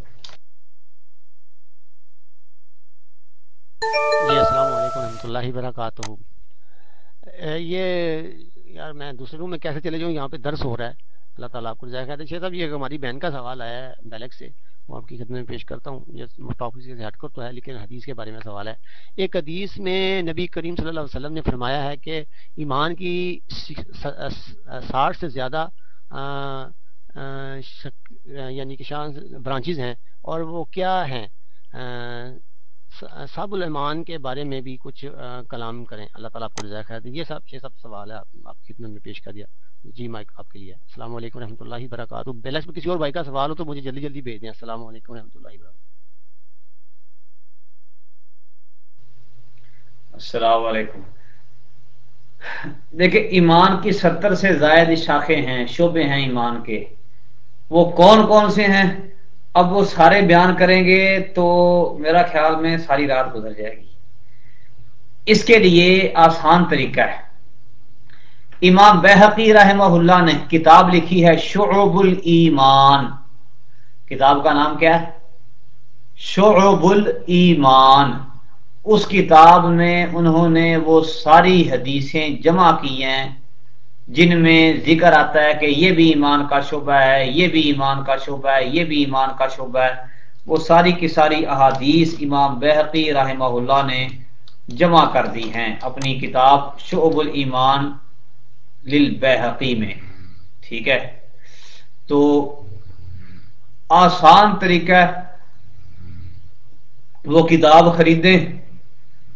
جی السلام علیکم رحمۃ اللہ وبرکاتہ۔ یہ یار میں دوسرے روم میں کیسے چلے جاؤں؟ یہاں پہ درس ہو رہا ہے۔ اللہ تعالیٰ آپ کو ذائقہ صاحب، یہ ہماری بہن کا سوال آیا ہے بیلک سے۔ وہ آپ کی خدمت میں پیش کرتا ہوں۔ ٹاپک سے ہٹ کر تو ہے، لیکن حدیث کے بارے میں سوال ہے۔ ایک حدیث میں نبی کریم صلی اللہ علیہ وسلم نے فرمایا ہے کہ ایمان کی ساٹھ سے زیادہ یعنی کہ شان برانچز ہیں اور وہ کیا ہیں؟ صاحب المان کے بارے میں بھی کچھ کلام کریں۔ اللہ تعالیٰ آپ کو رضا خیر یہ سب یہ سب سوال ہے آپ کی خدمت میں پیش کر دیا۔ جی مائک آپ کے لیے۔ السلام علیکم رحمۃ اللہ وبرکاتہ۔ بیلنس میں کسی اور بھائی کا سوال ہو تو مجھے جلدی جلدی بھیج دیں۔ السلام علیکم رحمۃ اللہ وبرکاتہ۔ السلام علیکم۔ دیکھیں، ایمان کی ستر سے زائد شاخیں ہیں، شعبے ہیں ایمان کے۔ وہ کون کون سے ہیں؟ اب وہ سارے بیان کریں گے تو میرا خیال میں ساری رات گزر جائے گی۔ اس کے لیے آسان طریقہ ہے۔ امام بحقی رحمہ اللہ نے کتاب لکھی ہے شعب الایمان۔ کتاب کا نام کیا ہے؟ شعب الایمان۔ اس کتاب میں انہوں نے وہ ساری حدیثیں جمع کی ہیں جن میں ذکر آتا ہے کہ یہ بھی ایمان کا شعبہ ہے، یہ بھی ایمان کا شعبہ ہے، یہ بھی ایمان کا شعبہ ہے۔ وہ ساری کی ساری احادیث امام بحقی رحمہ اللہ نے جمع کر دی ہیں۔ اپنی کتاب شعب الایمان للبحقی میں، ٹھیک ہے؟ تو آسان طریقہ وہ کتاب خریدیں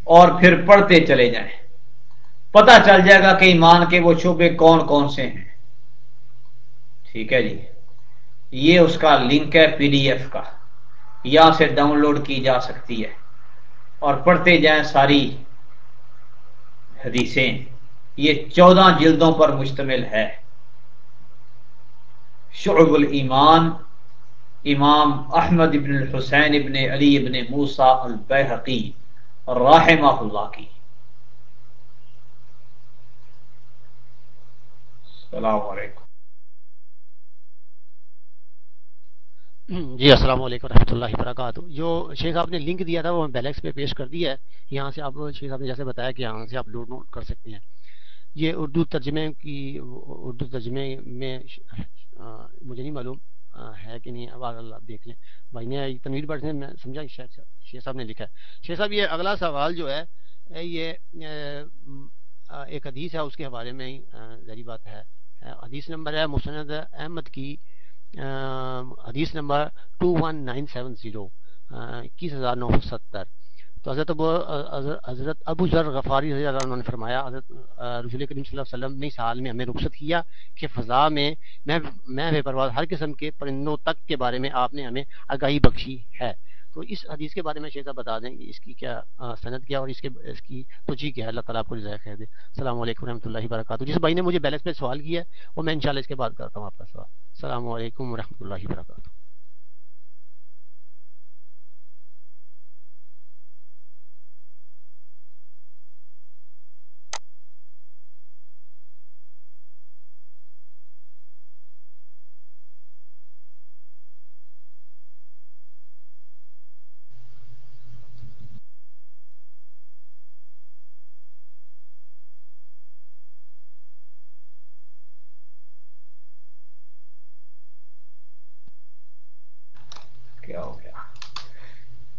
اور پھر پڑھتے چلے جائیں۔ پتا چل جائے گا کہ ایمان کے وہ شعبے کون کون سے ہیں۔ ٹھیک ہے جی؟ یہ اس کا لنک ہے پی ڈی ایف کا۔ یہاں سے ڈاؤن لوڈ کی جا سکتی ہے۔ اور پڑھتے جائیں ساری حدیثیں۔ یہ چودہ جلدوں پر مشتمل ہے۔ شعب الایمان، امام احمد ابن الحسین ابن علی ابن موسا البحقی رحمہ اللہ کی۔ السلام علیکم۔ جی السلام علیکم رحمۃ اللہ وبرکاتہ۔ جو شیخ صاحب نے لنک دیا تھا، وہ بیلیکس پہ پیش کر دیا ہے۔ یہاں سے آپ، شیخ صاحب نے جیسے بتایا کہ یہاں سے آپ ڈاؤن لوڈ کر سکتے ہیں۔ یہ اردو ترجمے کی، اردو ترجمے میں مجھے نہیں معلوم ہے کہ نہیں آواز اللہ دیکھ لیں۔ بھائی نے تنویر بٹ سے میں سمجھا شیخ صاحب نے لکھا ہے۔ شیخ صاحب، یہ اگلا سوال جو ہے یہ ایک حدیث ہے، اس کے حوالے میں ہی بات ہے۔ حدیث نمبر ہے مسند احمد کی حدیث number two one nine seven zero اکیس ہزار نو سو ستر۔ تو حضرت ابو حضرت ابو ذر غفاری رضی اللہ عنہ نے فرمایا، حضرت رسول کریم صلی اللہ علیہ وسلم نے اس حال میں ہمیں رخصت کیا کہ فضا میں میں بے پرواز ہر قسم کے پرندوں تک کے بارے میں آپ نے ہمیں آگاہی بخشی ہے۔ تو اس حدیث کے بارے میں شیخ بتا دیں، اس کی کیا صنعت کیا اور اس کے اس کی توجہ کیا ہے؟ اللہ تعالیٰ آپ کو رضا خیر دے۔ السلام علیکم رحمۃ اللہ وبرکاتہ۔ جس بھائی نے مجھے بیلنس پہ سوال کیا ہے، وہ میں انشاءاللہ اس کے بعد کرتا ہوں آپ کا سوال۔ السلام علیکم ورحمۃ اللہ وبرکاتہ۔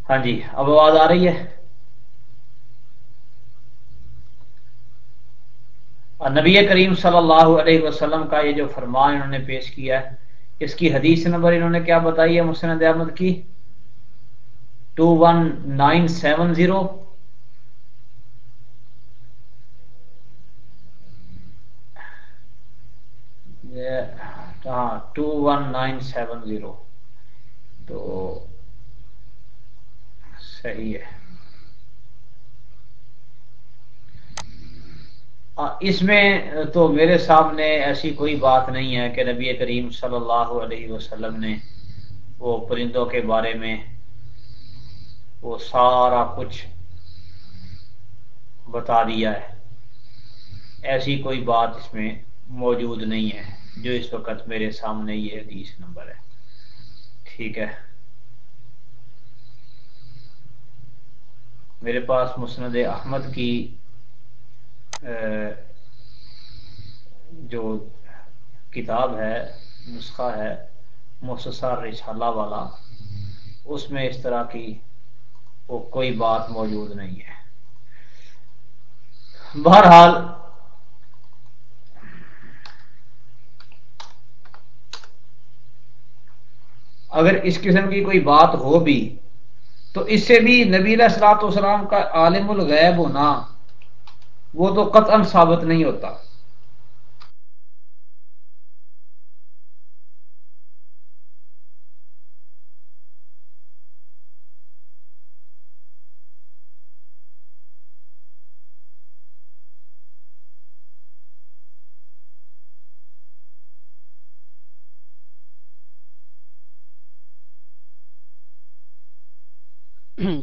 ہاں جی اب آواز آ رہی ہے؟ نبی کریم صلی اللہ علیہ وسلم کا یہ جو فرمان انہوں نے پیش کیا ہے، اس کی حدیث نمبر انہوں نے کیا بتائی ہے مسند احمد کی؟ Two one nine seven zero. ہاں two one nine seven zero. تو صحیح ہے۔ اس میں تو میرے سامنے ایسی کوئی بات نہیں ہے کہ نبی کریم صلی اللہ علیہ وسلم نے وہ پرندوں کے بارے میں وہ سارا کچھ بتا دیا ہے۔ ایسی کوئی بات اس میں موجود نہیں ہے۔ جو اس وقت میرے سامنے یہ حدیث نمبر ہے۔ ٹھیک ہے۔ میرے پاس مسند احمد کی جو کتاب ہے، نسخہ ہے محسوسہ رسالہ والا، اس میں اس طرح کی وہ کوئی بات موجود نہیں ہے۔ بہرحال، اگر اس قسم کی کوئی بات ہو بھی تو اس سے بھی نبی السلاط والسلام کا عالم الغیب ہونا وہ تو قطعا ثابت نہیں ہوتا۔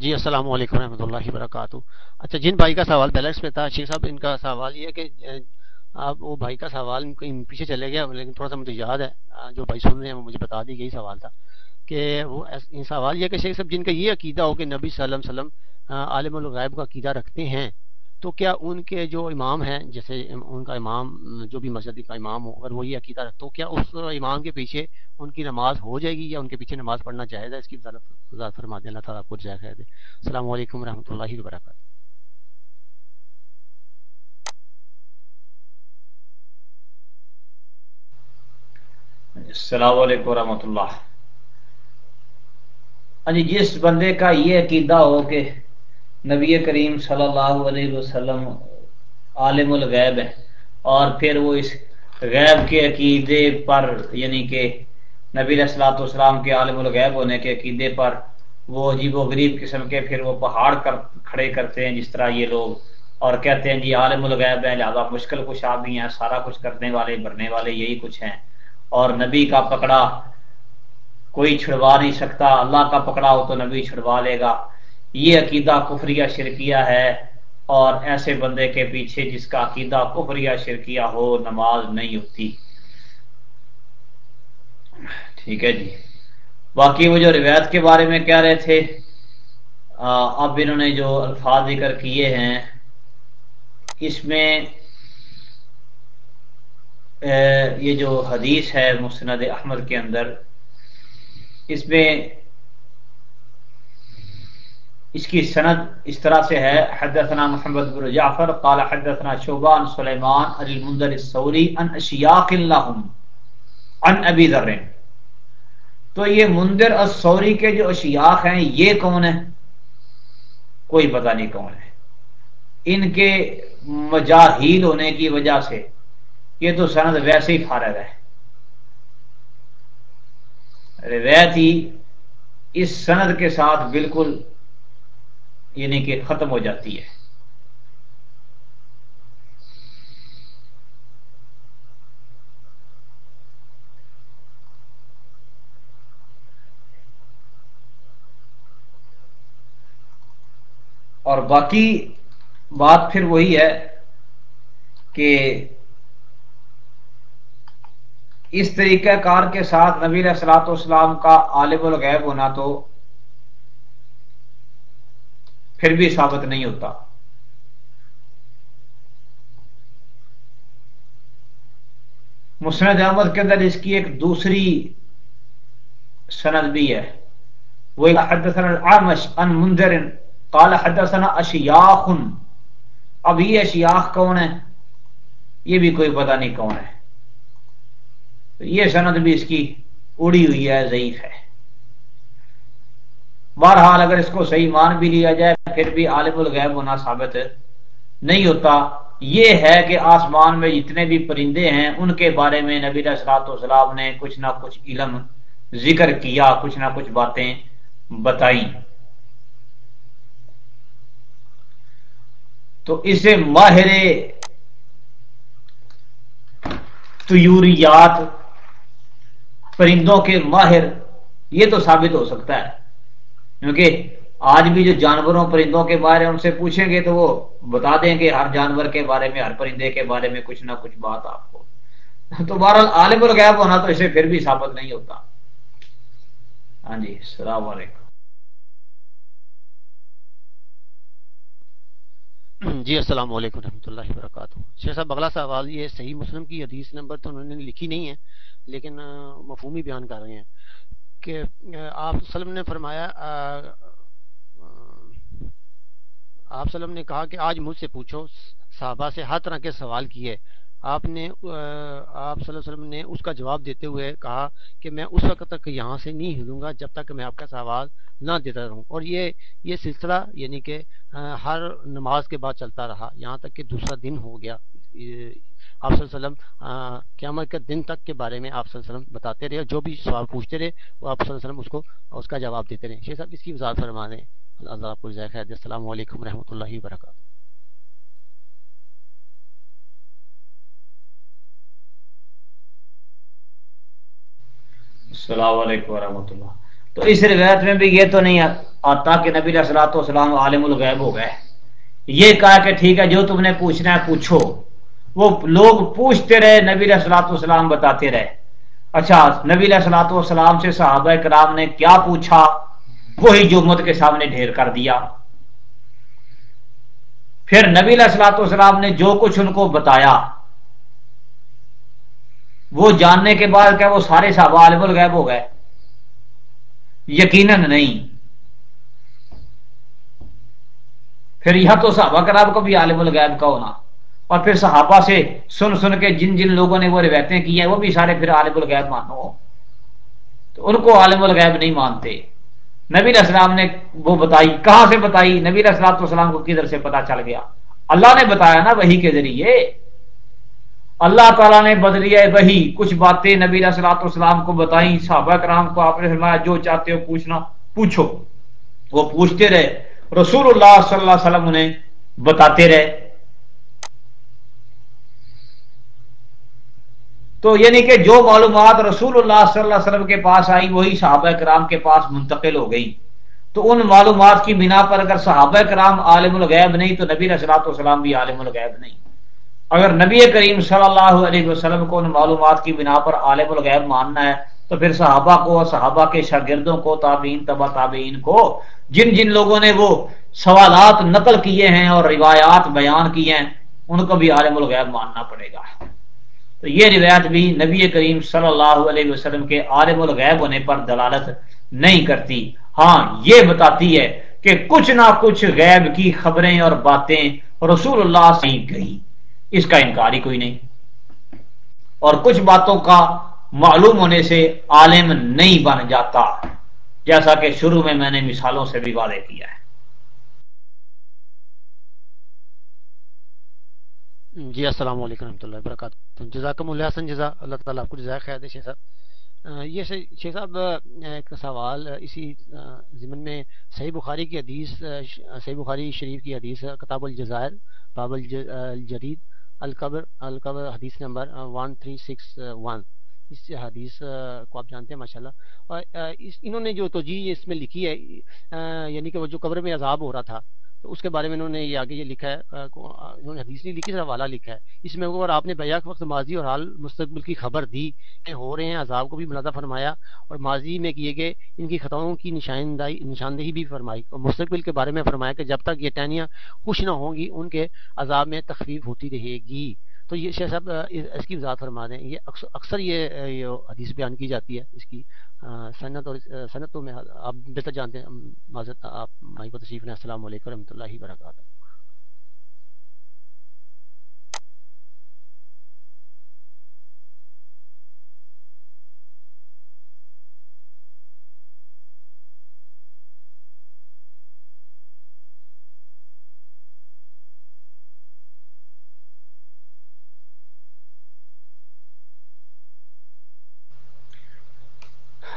جی السلام علیکم رحمۃ اللہ وبرکاتہ۔ اچھا جن بھائی کا سوال بیلنس میں تھا، شیخ صاحب، ان کا سوال یہ کہ آپ، وہ بھائی کا سوال پیچھے چلے گیا، لیکن تھوڑا سا مجھے یاد ہے جو بھائی سن رہے ہیں وہ مجھے بتا دی، یہی سوال تھا کہ وہ سوال یہ کہ شیخ صاحب، جن کا یہ عقیدہ ہو کہ نبی صلی اللہ علیہ وسلم عالم الغیب کا عقیدہ رکھتے ہیں تو کیا ان کے جو امام ہیں، جیسے ان کا امام، جو بھی مسجد کا امام ہو، اگر وہ یہ عقیدہ رکھتے تو کیا اس امام کے پیچھے ان کی نماز ہو جائے گی یا ان کے پیچھے نماز پڑھنا جائز ہے؟ اس کی وضاحت فرما دیں۔ اللہ تعالیٰ آپ کو جائے خیر دے۔ السلام علیکم و رحمۃ اللہ وبرکاتہ۔ السلام علیکم و رحمۃ اللہ۔ جی جس بندے کا یہ عقیدہ ہو کہ نبی کریم صلی اللہ علیہ وسلم عالم الغیب ہے اور پھر وہ اس غیب کے عقیدے پر یعنی کہ نبی السلاۃ والسلام کے عالم الغیب ہونے کے عقیدے پر وہ عجیب و غریب قسم کے پھر وہ پہاڑ کر کھڑے کرتے ہیں جس طرح یہ لوگ۔ اور کہتے ہیں جی عالم الغیب ہے لہٰذا مشکل کچھ بھی ہیں، سارا کچھ کرنے والے بھرنے والے یہی کچھ ہیں۔ اور نبی کا پکڑا کوئی چھڑوا نہیں سکتا، اللہ کا پکڑا ہو تو نبی چھڑوا لے گا۔ یہ عقیدہ کفریہ شرکیہ ہے اور ایسے بندے کے پیچھے جس کا عقیدہ کفریہ شرکیہ ہو نماز نہیں ہوتی۔ ٹھیک ہے جی۔ باقی وہ جو روایت کے بارے میں کہہ رہے تھے اب انہوں نے جو الفاظ ذکر کیے ہیں، اس میں یہ جو حدیث ہے مسند احمد کے اندر، اس میں اس کی سند اس طرح سے ہے، حدثنا محمد بن جعفر قال حدثنا شعبان سلیمان علی المنذر السوری ان اشیاق اللہم عن ابی ذر۔ تو یہ منذر السوری کے جو اشیاق ہیں، یہ کون ہیں؟ کوئی پتہ نہیں کون ہے ان کے مجاہیل ہونے کی وجہ سے یہ تو سند ویسے ہی فارغ ہے۔ روایت ہی اس سند کے ساتھ بالکل یعنی کہ ختم ہو جاتی ہے۔ اور باقی بات پھر وہی ہے کہ اس طریقہ کار کے ساتھ نبی علیہ السلاط اسلام کا عالم الغیب ہونا تو پھر بھی ثابت نہیں ہوتا۔ مسند احمد کے اندر اس کی ایک دوسری سند بھی ہے۔ وہ حدثنا ان منذر، قال حدثنا اشیاخ اب یہ اشیاخ کون ہے؟ یہ بھی کوئی پتہ نہیں کون ہے۔ یہ سند بھی اس کی اڑی ہوئی ہے، ضعیف ہے۔ بہرحال اگر اس کو صحیح مان بھی لیا جائے، پھر بھی عالم الغیب ہونا ثابت نہیں ہوتا۔ یہ ہے کہ آسمان میں جتنے بھی پرندے ہیں، ان کے بارے میں نبی اسرات وسلام نے کچھ نہ کچھ علم ذکر کیا، کچھ نہ کچھ باتیں بتائی تو اسے ماہر تیوریات پرندوں کے ماہر، یہ تو ثابت ہو سکتا ہے۔ کیونکہ آج بھی جو جانوروں پرندوں کے بارے ان سے پوچھیں گے تو وہ بتا دیں گے ہر جانور کے بارے میں، ہر پرندے کے بارے میں کچھ نہ کچھ بات آپ کو۔ تو بہرحال عالم الغیب ہونا تو اسے پھر بھی ثابت نہیں ہوتا۔ ہاں جی السلام علیکم۔ جی السلام علیکم رحمۃ اللہ وبرکاتہ۔ شیخ صاحب اگلا سوال یہ صحیح مسلم کی حدیث نمبر تو انہوں نے لکھی نہیں ہے، لیکن مفہومی بیان کر رہے ہیں۔ کہ آپ وسلم نے فرمایا آپ وسلم نے کہا کہ آج مجھ سے پوچھو، صحابہ سے ہر طرح کے سوال کیے۔ آپ نے آپ صلی اللہ علیہ وسلم نے اس کا جواب دیتے ہوئے کہا کہ میں اس وقت تک یہاں سے نہیں ہلوں گا جب تک میں آپ کا سوال نہ دیتا رہوں۔ اور یہ یہ سلسلہ یعنی کہ ہر نماز کے بعد چلتا رہا۔ یہاں تک کہ دوسرا دن ہو گیا۔ آپ صلی اللہ علیہ وسلم قیامت کے دن تک کے بارے میں آپ صلی اللہ علیہ وسلم بتاتے رہے جو بھی سوال پوچھتے رہے، وہ آپ صلی اللہ علیہ وسلم اس کو، اس کا جواب دیتے رہے۔ شیخ صاحب، اس کی وضاحت فرما دیں۔ اللہ آپ کو خیر السلام علیکم و رحمۃ اللہ وبرکاتہ۔ السلام علیکم ورحمۃ اللہ۔ تو اس روایت میں بھی یہ تو نہیں آتا کہ نبی السلاۃ والسلام عالم الغیب ہو گئے۔ یہ کہا کہ ٹھیک ہے، جو تم نے پوچھنا ہے پوچھو۔ وہ لوگ پوچھتے رہے، نبی السلاۃ والسلام بتاتے رہے۔ اچھا نبی السلاۃ والسلام سے صحابہ کرام نے کیا پوچھا؟ وہی جو مت کے سامنے ڈھیر کر دیا۔ پھر نبی السلاۃ والسلام نے جو کچھ ان کو بتایا، وہ جاننے کے بعد کیا وہ سارے صحابہ عالم الغیب ہو گئے؟ یقیناً نہیں۔ پھر یہ تو صحابہ کراب کو بھی عالم الغیب کا ہونا اور پھر صحابہ سے سن سن کے جن جن لوگوں نے وہ روایتیں کی ہیں، وہ بھی سارے پھر عالم الغیب مانو۔ تو ان کو عالم الغیب نہیں مانتے۔ نبی السلام نے وہ بتائی، کہاں سے بتائی؟ نبی السلام تو اسلام کو کدھر سے پتا چل گیا؟ اللہ نے بتایا نا وہی کے ذریعے۔ اللہ تعالیٰ نے بدلی ہے وہی کچھ باتیں نبی السلاط والسلام کو بتائیں، صحابہ کرام کو آپ نے فرمایا، جو چاہتے ہو پوچھنا، پوچھو۔ وہ پوچھتے رہے۔ رسول اللہ صلی اللہ علیہ وسلم انہیں بتاتے رہے۔ تو یعنی کہ جو معلومات رسول اللہ صلی اللہ علیہ وسلم کے پاس آئی وہی صحابہ کرام کے پاس منتقل ہو گئی تو ان معلومات کی بنا پر اگر صحابہ کرام عالم الغیب نہیں، تو نبی رسلاط والسلام بھی عالم الغیب نہیں۔ اگر نبی کریم صلی اللہ علیہ وسلم کو ان معلومات کی بنا پر عالم الغیب ماننا ہے، تو پھر صحابہ کو، صحابہ کے شاگردوں کو، تابعین تبا تابعین کو، جن جن لوگوں نے وہ سوالات نقل کیے ہیں اور روایات بیان کیے ہیں، ان کو بھی عالم الغیب ماننا پڑے گا۔ تو یہ روایت بھی نبی کریم صلی اللہ علیہ وسلم کے عالم الغیب ہونے پر دلالت نہیں کرتی۔ ہاں یہ بتاتی ہے کہ کچھ نہ کچھ غیب کی خبریں اور باتیں رسول اللہ سے گئی۔ اس کا انکار ہی کوئی نہیں۔ اور کچھ باتوں کا معلوم ہونے سے عالم نہیں بن جاتا۔ جیسا کہ شروع میں میں نے مثالوں سے بھی واضح کیا ہے۔ جی السلام علیکم رحمۃ اللہ وبرکاتہ۔ جزاکم اللہ حسن، جزا اللہ تعالیٰ آپ کو جزائے خیر دے، شیخ صاحب۔ یہ شیخ صاحب ایک سوال اسی ضمن میں صحیح بخاری کی حدیث صحیح بخاری شریف کی حدیث، کتاب الجزائر، باب الجرید القبر القبر حدیث number one three six one اس حدیث کو آپ جانتے ہیں، ماشاءاللہ۔ اور انہوں نے جو توجہ اس میں لکھی ہے یعنی کہ وہ جو قبر میں عذاب ہو رہا تھا اس کے بارے میں انہوں نے یہ آگے یہ لکھا ہے انہوں نے حدیث نہیں لکھی، صرف حوالہ لکھا ہے۔ اس میں اور آپ نے بیاق وقت ماضی اور حال مستقبل کی خبر دی کہ ہو رہے ہیں، عذاب کو بھی ملازہ فرمایا اور ماضی میں کیے گئے ان کی خطاؤں کی نشاندہی نشاندہی بھی فرمائی اور مستقبل کے بارے میں فرمایا کہ جب تک یہ ٹہنیاں خوش نہ ہوں گی، ان کے عذاب میں تخفیف ہوتی رہے گی۔ تو یہ شیخ صاحب اس کی وضاحت فرما دیں۔ یہ اکثر یہ حدیث بیان کی جاتی ہے، اس کی صنعت اور صنعت تو میں، آپ بہتر جانتے ہیں۔ معذرت، آپ مائی کو تشریف نے السلام علیکم و رحمۃ اللہ وبرکاتہ۔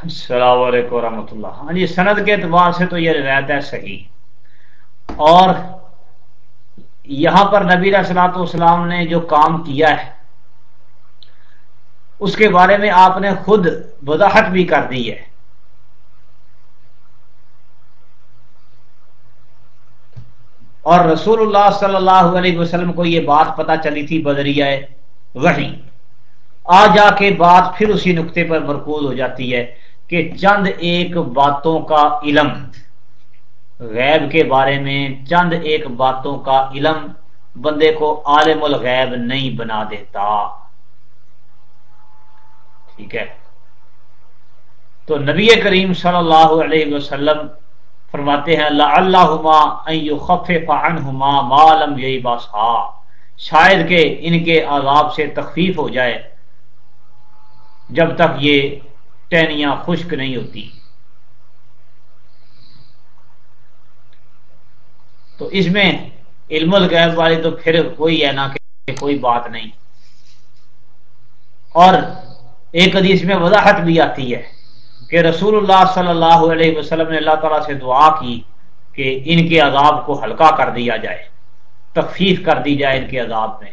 السلام علیکم ورحمۃ اللہ۔ ہاں جی سند کے اعتبار سے تو یہ روایت ہے صحیح۔ اور یہاں پر نبی السلاۃ والسلام نے جو کام کیا ہے، اس کے بارے میں آپ نے خود وضاحت بھی کر دی ہے۔ اور رسول اللہ صلی اللہ علیہ وسلم کو یہ بات پتا چلی تھی بدریہ وہی آ جا کے بات پھر اسی نقطے پر مرکوز ہو جاتی ہے۔ کہ چند ایک باتوں کا علم۔ غیب کے بارے میں چند ایک باتوں کا علم بندے کو عالم الغیب نہیں بنا دیتا۔ ٹھیک ہے۔ تو نبی کریم صلی اللہ علیہ وسلم فرماتے ہیں اللہ اللہ خف معلوم یہی باسا شاید کہ ان کے عذاب سے تخفیف ہو جائے جب تک یہ ٹہنیاں خشک نہیں ہوتی۔ تو اس میں علم الغیب والی تو پھر کوئی ہے نا کہ کوئی بات نہیں۔ اور ایک حدیث میں وضاحت بھی آتی ہے کہ رسول اللہ صلی اللہ علیہ وسلم نے اللہ تعالیٰ سے دعا کی کہ ان کے عذاب کو ہلکا کر دیا جائے، تخفیف کر دی جائے ان کے عذاب میں۔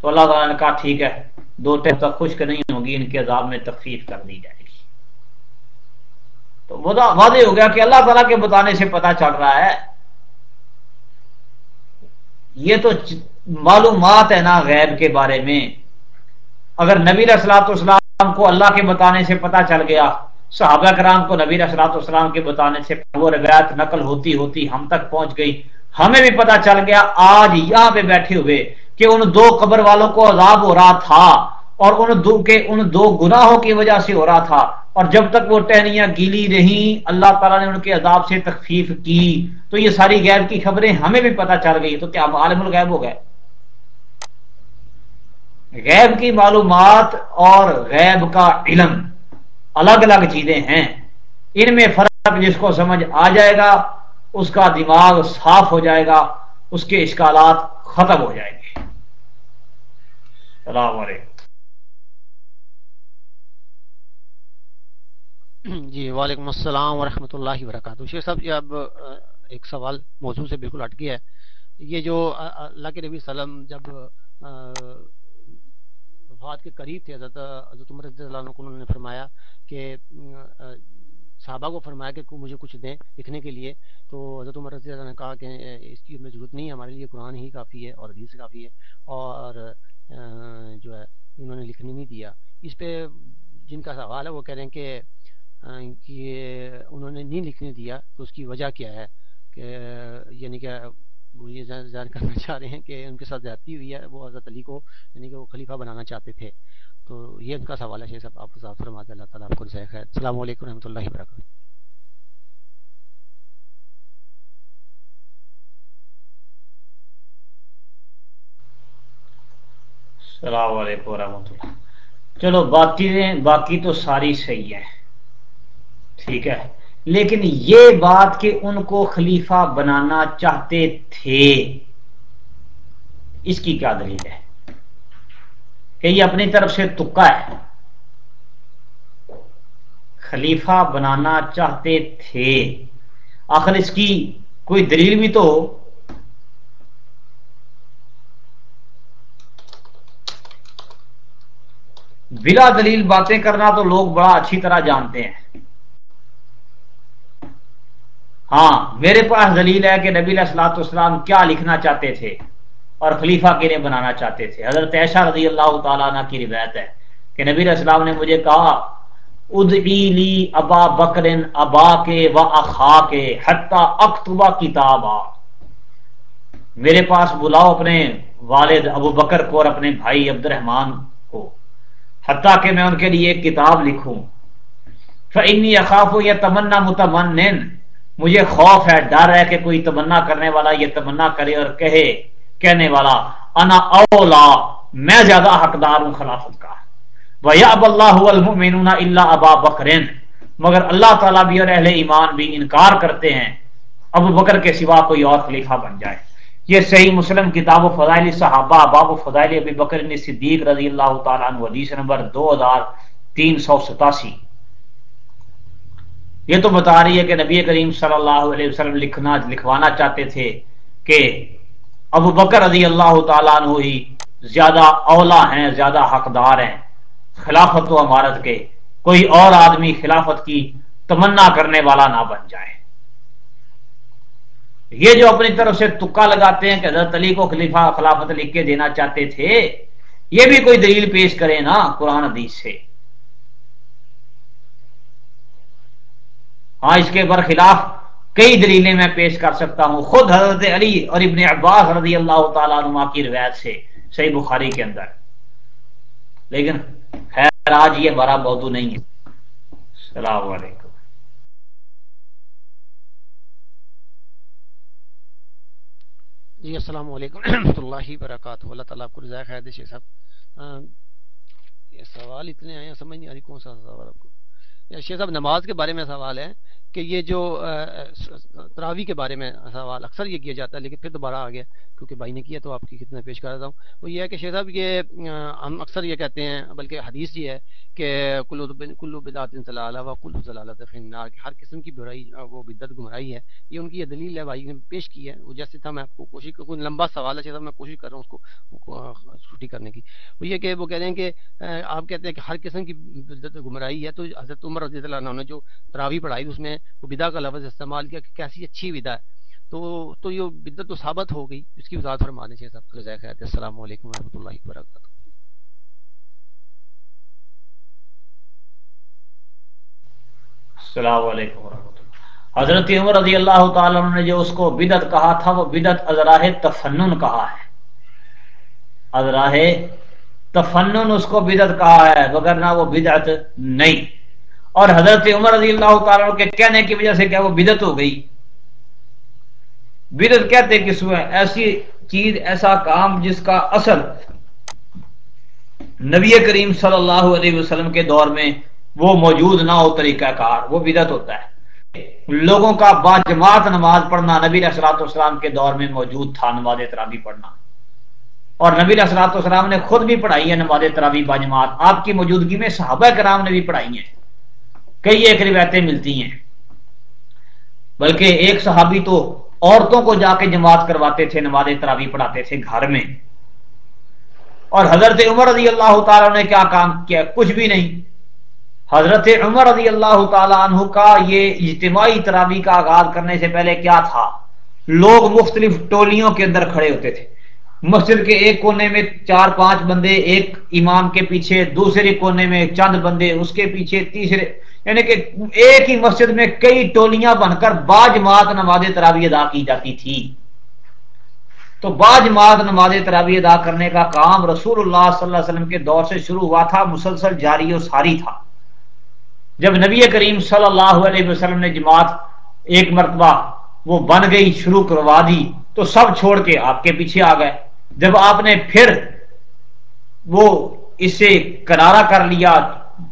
تو اللہ تعالیٰ نے کہا، ٹھیک ہے، دو ٹائم تک خشک نہیں ہوگی ان کے عذاب میں تخفیف کر دی جائے۔ گی تو واضح ہو گیا کہ اللہ تعالیٰ کے بتانے سے پتا چل رہا ہے۔ یہ تو معلومات ہے نا غیب کے بارے میں۔ اگر نبی اسلام اسلام کو اللہ کے بتانے سے پتا چل گیا، صحابہ کرام کو نبی اسلام اسلام کے بتانے سے وہ روایت نقل ہوتی ہوتی ہم تک پہنچ گئی۔ ہمیں بھی پتا چل گیا آج یہاں پہ بیٹھے ہوئے کہ ان دو قبر والوں کو عذاب ہو رہا تھا۔ اور ان دو کے ان دو گناہوں کی وجہ سے ہو رہا تھا۔ اور جب تک وہ ٹہنیاں گیلی رہیں، اللہ تعالیٰ نے ان کے عذاب سے تخفیف کی۔ تو یہ ساری غیب کی خبریں ہمیں بھی پتا چل گئی۔ تو کیا عالم الغیب ہو گئے؟ غیب کی معلومات اور غیب کا علم الگ الگ چیزیں ہیں۔ ان میں فرق جس کو سمجھ آ جائے گا، اس کا دماغ صاف ہو جائے گا، اس کے اشکالات ختم ہو جائیں گے۔ السلام علیکم۔ جی وعلیکم السلام ورحمۃ اللہ وبرکاتہ۔ شیخ صاحب، یہ اب ایک سوال موضوع سے بالکل ہٹ گیا ہے۔ یہ جو اللہ کے نبی وسلم جب وفات کے قریب تھے، حضرت حضرت عمر رضی اللہ عنہ انہوں نے فرمایا کہ صحابہ کو فرمایا کہ مجھے کچھ دیں لکھنے کے لیے، تو حضرت عمر رضی اللہ عنہ نے کہا کہ اس کی ہمیں ضرورت نہیں ہے، ہمارے لیے قرآن ہی کافی ہے اور حدیث کافی ہے اور جو ہے، انہوں نے لکھنے نہیں دیا۔ اس پہ جن کا سوال ہے، وہ کہہ رہے ہیں کہ کہ انہوں نے نہیں لکھنے دیا تو اس کی وجہ کیا ہے، کہ یعنی کہ وہ یہ جان کرنا چاہ رہے ہیں کہ ان کے ساتھ زیادتی ہوئی ہے، وہ حضرت علی کو یعنی کہ وہ خلیفہ بنانا چاہتے تھے۔ تو یہ ان کا سوال ہے صاحب، آپ صاحب فرماتے اللہ تعالیٰ آپ کو خیر۔ السلام علیکم رحمۃ اللہ وبرکاتہ۔ السلام علیکم ورحمۃ اللہ۔ چلو، باقی باقی تو ساری صحیح ہے ٹھیک ہے۔ لیکن یہ بات کہ ان کو خلیفہ بنانا چاہتے تھے، اس کی کیا دلیل ہے؟ کہ یہ اپنی طرف سے تکا ہے۔ خلیفہ بنانا چاہتے تھے۔ آخر اس کی کوئی دلیل بھی تو بلا دلیل باتیں کرنا تو لوگ بڑا اچھی طرح جانتے ہیں۔ ہاں میرے پاس دلیل ہے کہ نبی السلاط اسلام کیا لکھنا چاہتے تھے اور خلیفہ کے لیے بنانا چاہتے تھے۔ حضرت ایشا رضی اللہ تعالیٰ عنہ کی روایت ہے کہ نبی السلام نے مجھے کہا، ادعی ابا بکرن ابا کے و اخا کے حتیٰ اکتبا کتابا. میرے پاس بلاؤ اپنے والد ابو بکر کو اور اپنے بھائی عبد الرحمان کو، حتیٰ کہ میں ان کے لیے ایک کتاب لکھوں۔ فنی اخاف یا تمنا متمن مجھے خوف ہے، ڈر ہے کہ کوئی تمنا کرنے والا یہ تمنا کرے اور کہے، کہنے والا، انا اولا، میں زیادہ حقدار ہوں خلافت کا۔ بھیا اب اللہ اللہ ابا بکرین مگر اللہ تعالیٰ بھی اور اہل ایمان بھی انکار کرتے ہیں۔ ابو بکر کے سوا کوئی اور خلیفہ بن جائے۔ یہ صحیح مسلم کتاب و فضائل صحابہ، باب و فضائل ابی بکر صدیق رضی اللہ تعالیٰ عنہ، حدیث نمبر دو ہزار تین سو ستاسی۔ یہ تو بتا رہی ہے کہ نبی کریم صلی اللہ علیہ وسلم لکھنا لکھوانا چاہتے تھے کہ ابو بکر رضی اللہ تعالیٰ عنہ ہی زیادہ اولا ہیں، زیادہ حقدار ہیں۔ خلافت و عمارت کے کوئی اور آدمی خلافت کی تمنا کرنے والا نہ بن جائے۔ یہ جو اپنی طرف سے تکا لگاتے ہیں کہ حضرت علی کو خلیفہ خلافت لکھ کے دینا چاہتے تھے، یہ بھی کوئی دلیل پیش کرے نا قرآن حدیث سے۔ ہاں اس کے برخلاف کئی دلیلیں میں پیش کر سکتا ہوں۔ خود حضرت علی اور ابن عباس رضی اللہ تعالیٰ عنہ کی روایت سے صحیح بخاری کے اندر۔ لیکن خیر، آج یہ بڑا موضوع نہیں ہے۔ السلام علیکم۔ جی السلام علیکم۔ رحمۃ اللہ وبرکاتہ۔ اللہ تعالیٰ آپ کو رضا خیر دیشے صاحب۔ یہ سوال اتنے آئے ہیں، سمجھ نہیں آ رہی کون سا سوال آپ کو۔ شیخ صاحب نماز کے بارے میں سوال ہے کہ یہ جو تراوی کے بارے میں سوال اکثر یہ کیا جاتا ہے، لیکن پھر دوبارہ آ گیا کیونکہ بھائی نے کیا تو آپ کی خدمت پیش کر رہا ہوں۔ وہ یہ ہے کہ شیخ صاحب، یہ ہم اکثر یہ کہتے ہیں، بلکہ حدیث یہ ہے کہ کلو بدعت صلاح و کلو ضلالت فنار ہر قسم کی برائی وہ بدت گمرائی ہے۔ یہ ان کی یہ دلیل ہے، بھائی نے پیش کی ہے۔ وہ جیسے تھا، میں آپ کو کوشش کوئی لمبا سوال ہے شیخ صاحب، میں کوشش کر رہا ہوں اس کو چھٹی کرنے کی۔ وہ یہ کہ وہ کہہ رہے ہیں کہ آپ کہتے ہیں کہ ہر قسم کی بدت گمرائی ہے۔ تو حضرت عمر رضی اللہ عنہ نے جو تراوی پڑھائی، اس میں وہ بدا کا لفظ استعمال کیا کہ کیسی اچھی ودا ہے۔ تو تو یہ بدت تو ثابت ہو گئی۔ اس کی وضاحت فرما دیں صاحب خیر السلام علیکم ورحمۃ اللہ وبرکاتہ۔ السلام علیکم ورحمۃ اللہ۔ حضرت عمر رضی اللہ تعالی نے جو اس کو بدت کہا تھا، وہ بدت ازراہ تفنن کہا ہے۔ ازراہ تفنن اس کو بدت کہا ہے، مگر وہ بدعت نہیں۔ اور حضرت عمر رضی اللہ تعالیٰ کے کہنے کی وجہ سے کیا وہ بدت ہو گئی؟ بدت کہتے کس میں ایسی چیز، ایسا کام جس کا اثر نبی کریم صلی اللہ علیہ وسلم کے دور میں وہ موجود نہ ہو، طریقہ کار، وہ بدت ہوتا ہے۔ لوگوں کا باجماعت نماز پڑھنا نبی اسرات والسلام کے دور میں موجود تھا، نماز ترابی پڑھنا۔ اور نبی اسرات والسلام نے خود بھی پڑھائی ہے، نماز ترابی باجماعت۔ آپ کی موجودگی میں صحابہ کرام نے بھی پڑھائی ہیں کئی ایک روایتیں ملتی ہیں۔ بلکہ ایک صحابی تو عورتوں کو جا کے جماعت کرواتے تھے نماز تراوی پڑھاتے تھے گھر میں۔ اور حضرت عمر رضی اللہ تعالیٰ نے کیا کام کیا؟ کچھ بھی نہیں۔ حضرت عمر رضی اللہ تعالیٰ عنہ کا یہ اجتماعی تراوی کا آغاز کرنے سے پہلے کیا تھا؟ لوگ مختلف ٹولیوں کے اندر کھڑے ہوتے تھے۔ مسجد کے ایک کونے میں چار پانچ بندے، ایک امام کے پیچھے، دوسرے کونے میں چند بندے، اس کے پیچھے تیسرے۔ یعنی کہ ایک ہی مسجد میں کئی ٹولیاں بن کر باج مات نماز تراوی ادا کی جاتی تھی۔ تو باج مات نماز تراوی ادا کرنے کا کام رسول اللہ صلی اللہ علیہ وسلم کے دور سے شروع ہوا تھا، مسلسل جاری و ساری تھا۔ جب نبی کریم صلی اللہ علیہ وسلم نے جماعت ایک مرتبہ وہ بن گئی، شروع کروا دی تو سب چھوڑ کے آپ کے پیچھے آ گئے۔ جب آپ نے پھر وہ اسے کنارا کر لیا،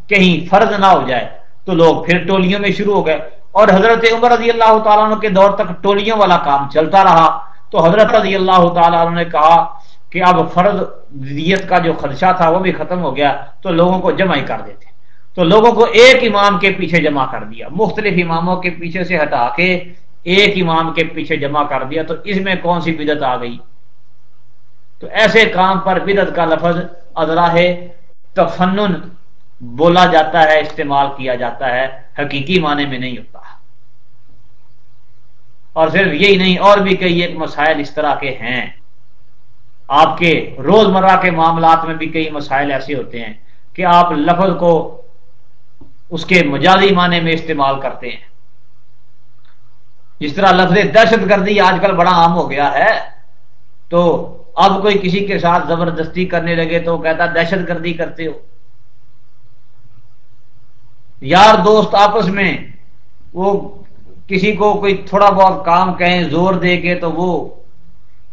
کہیں فرض نہ ہو جائے، تو لوگ پھر ٹولیوں میں شروع ہو گئے۔ اور حضرت عمر رضی اللہ تعالیٰ عنہ کے دور تک ٹولیوں والا کام چلتا رہا۔ تو حضرت رضی اللہ تعالیٰ عنہ نے کہا کہ اب فرض دیت کا جو خدشہ تھا وہ بھی ختم ہو گیا، تو لوگوں کو جمع ہی کر دیتے۔ تو لوگوں کو ایک امام کے پیچھے جمع کر دیا، مختلف اماموں کے پیچھے سے ہٹا کے ایک امام کے پیچھے جمع کر دیا تو اس میں کون سی بدت آ گئی؟ تو ایسے کام پر بدت کا لفظ ادرا ہے، تفنن بولا جاتا ہے، استعمال کیا جاتا ہے، حقیقی معنی میں نہیں ہوتا۔ اور صرف یہی نہیں، اور بھی کئی ایک مسائل اس طرح کے ہیں۔ آپ کے روز مرہ کے معاملات میں بھی کئی مسائل ایسے ہوتے ہیں کہ آپ لفظ کو اس کے مجازی معنی میں استعمال کرتے ہیں۔ جس طرح لفظ دہشت گردی آج کل بڑا عام ہو گیا ہے، تو اب کوئی کسی کے ساتھ زبردستی کرنے لگے تو کہتا دہشت گردی کرتے ہو۔ یار دوست آپس میں وہ کسی کو کوئی تھوڑا بہت کام کہیں، زور دے کے تو وہ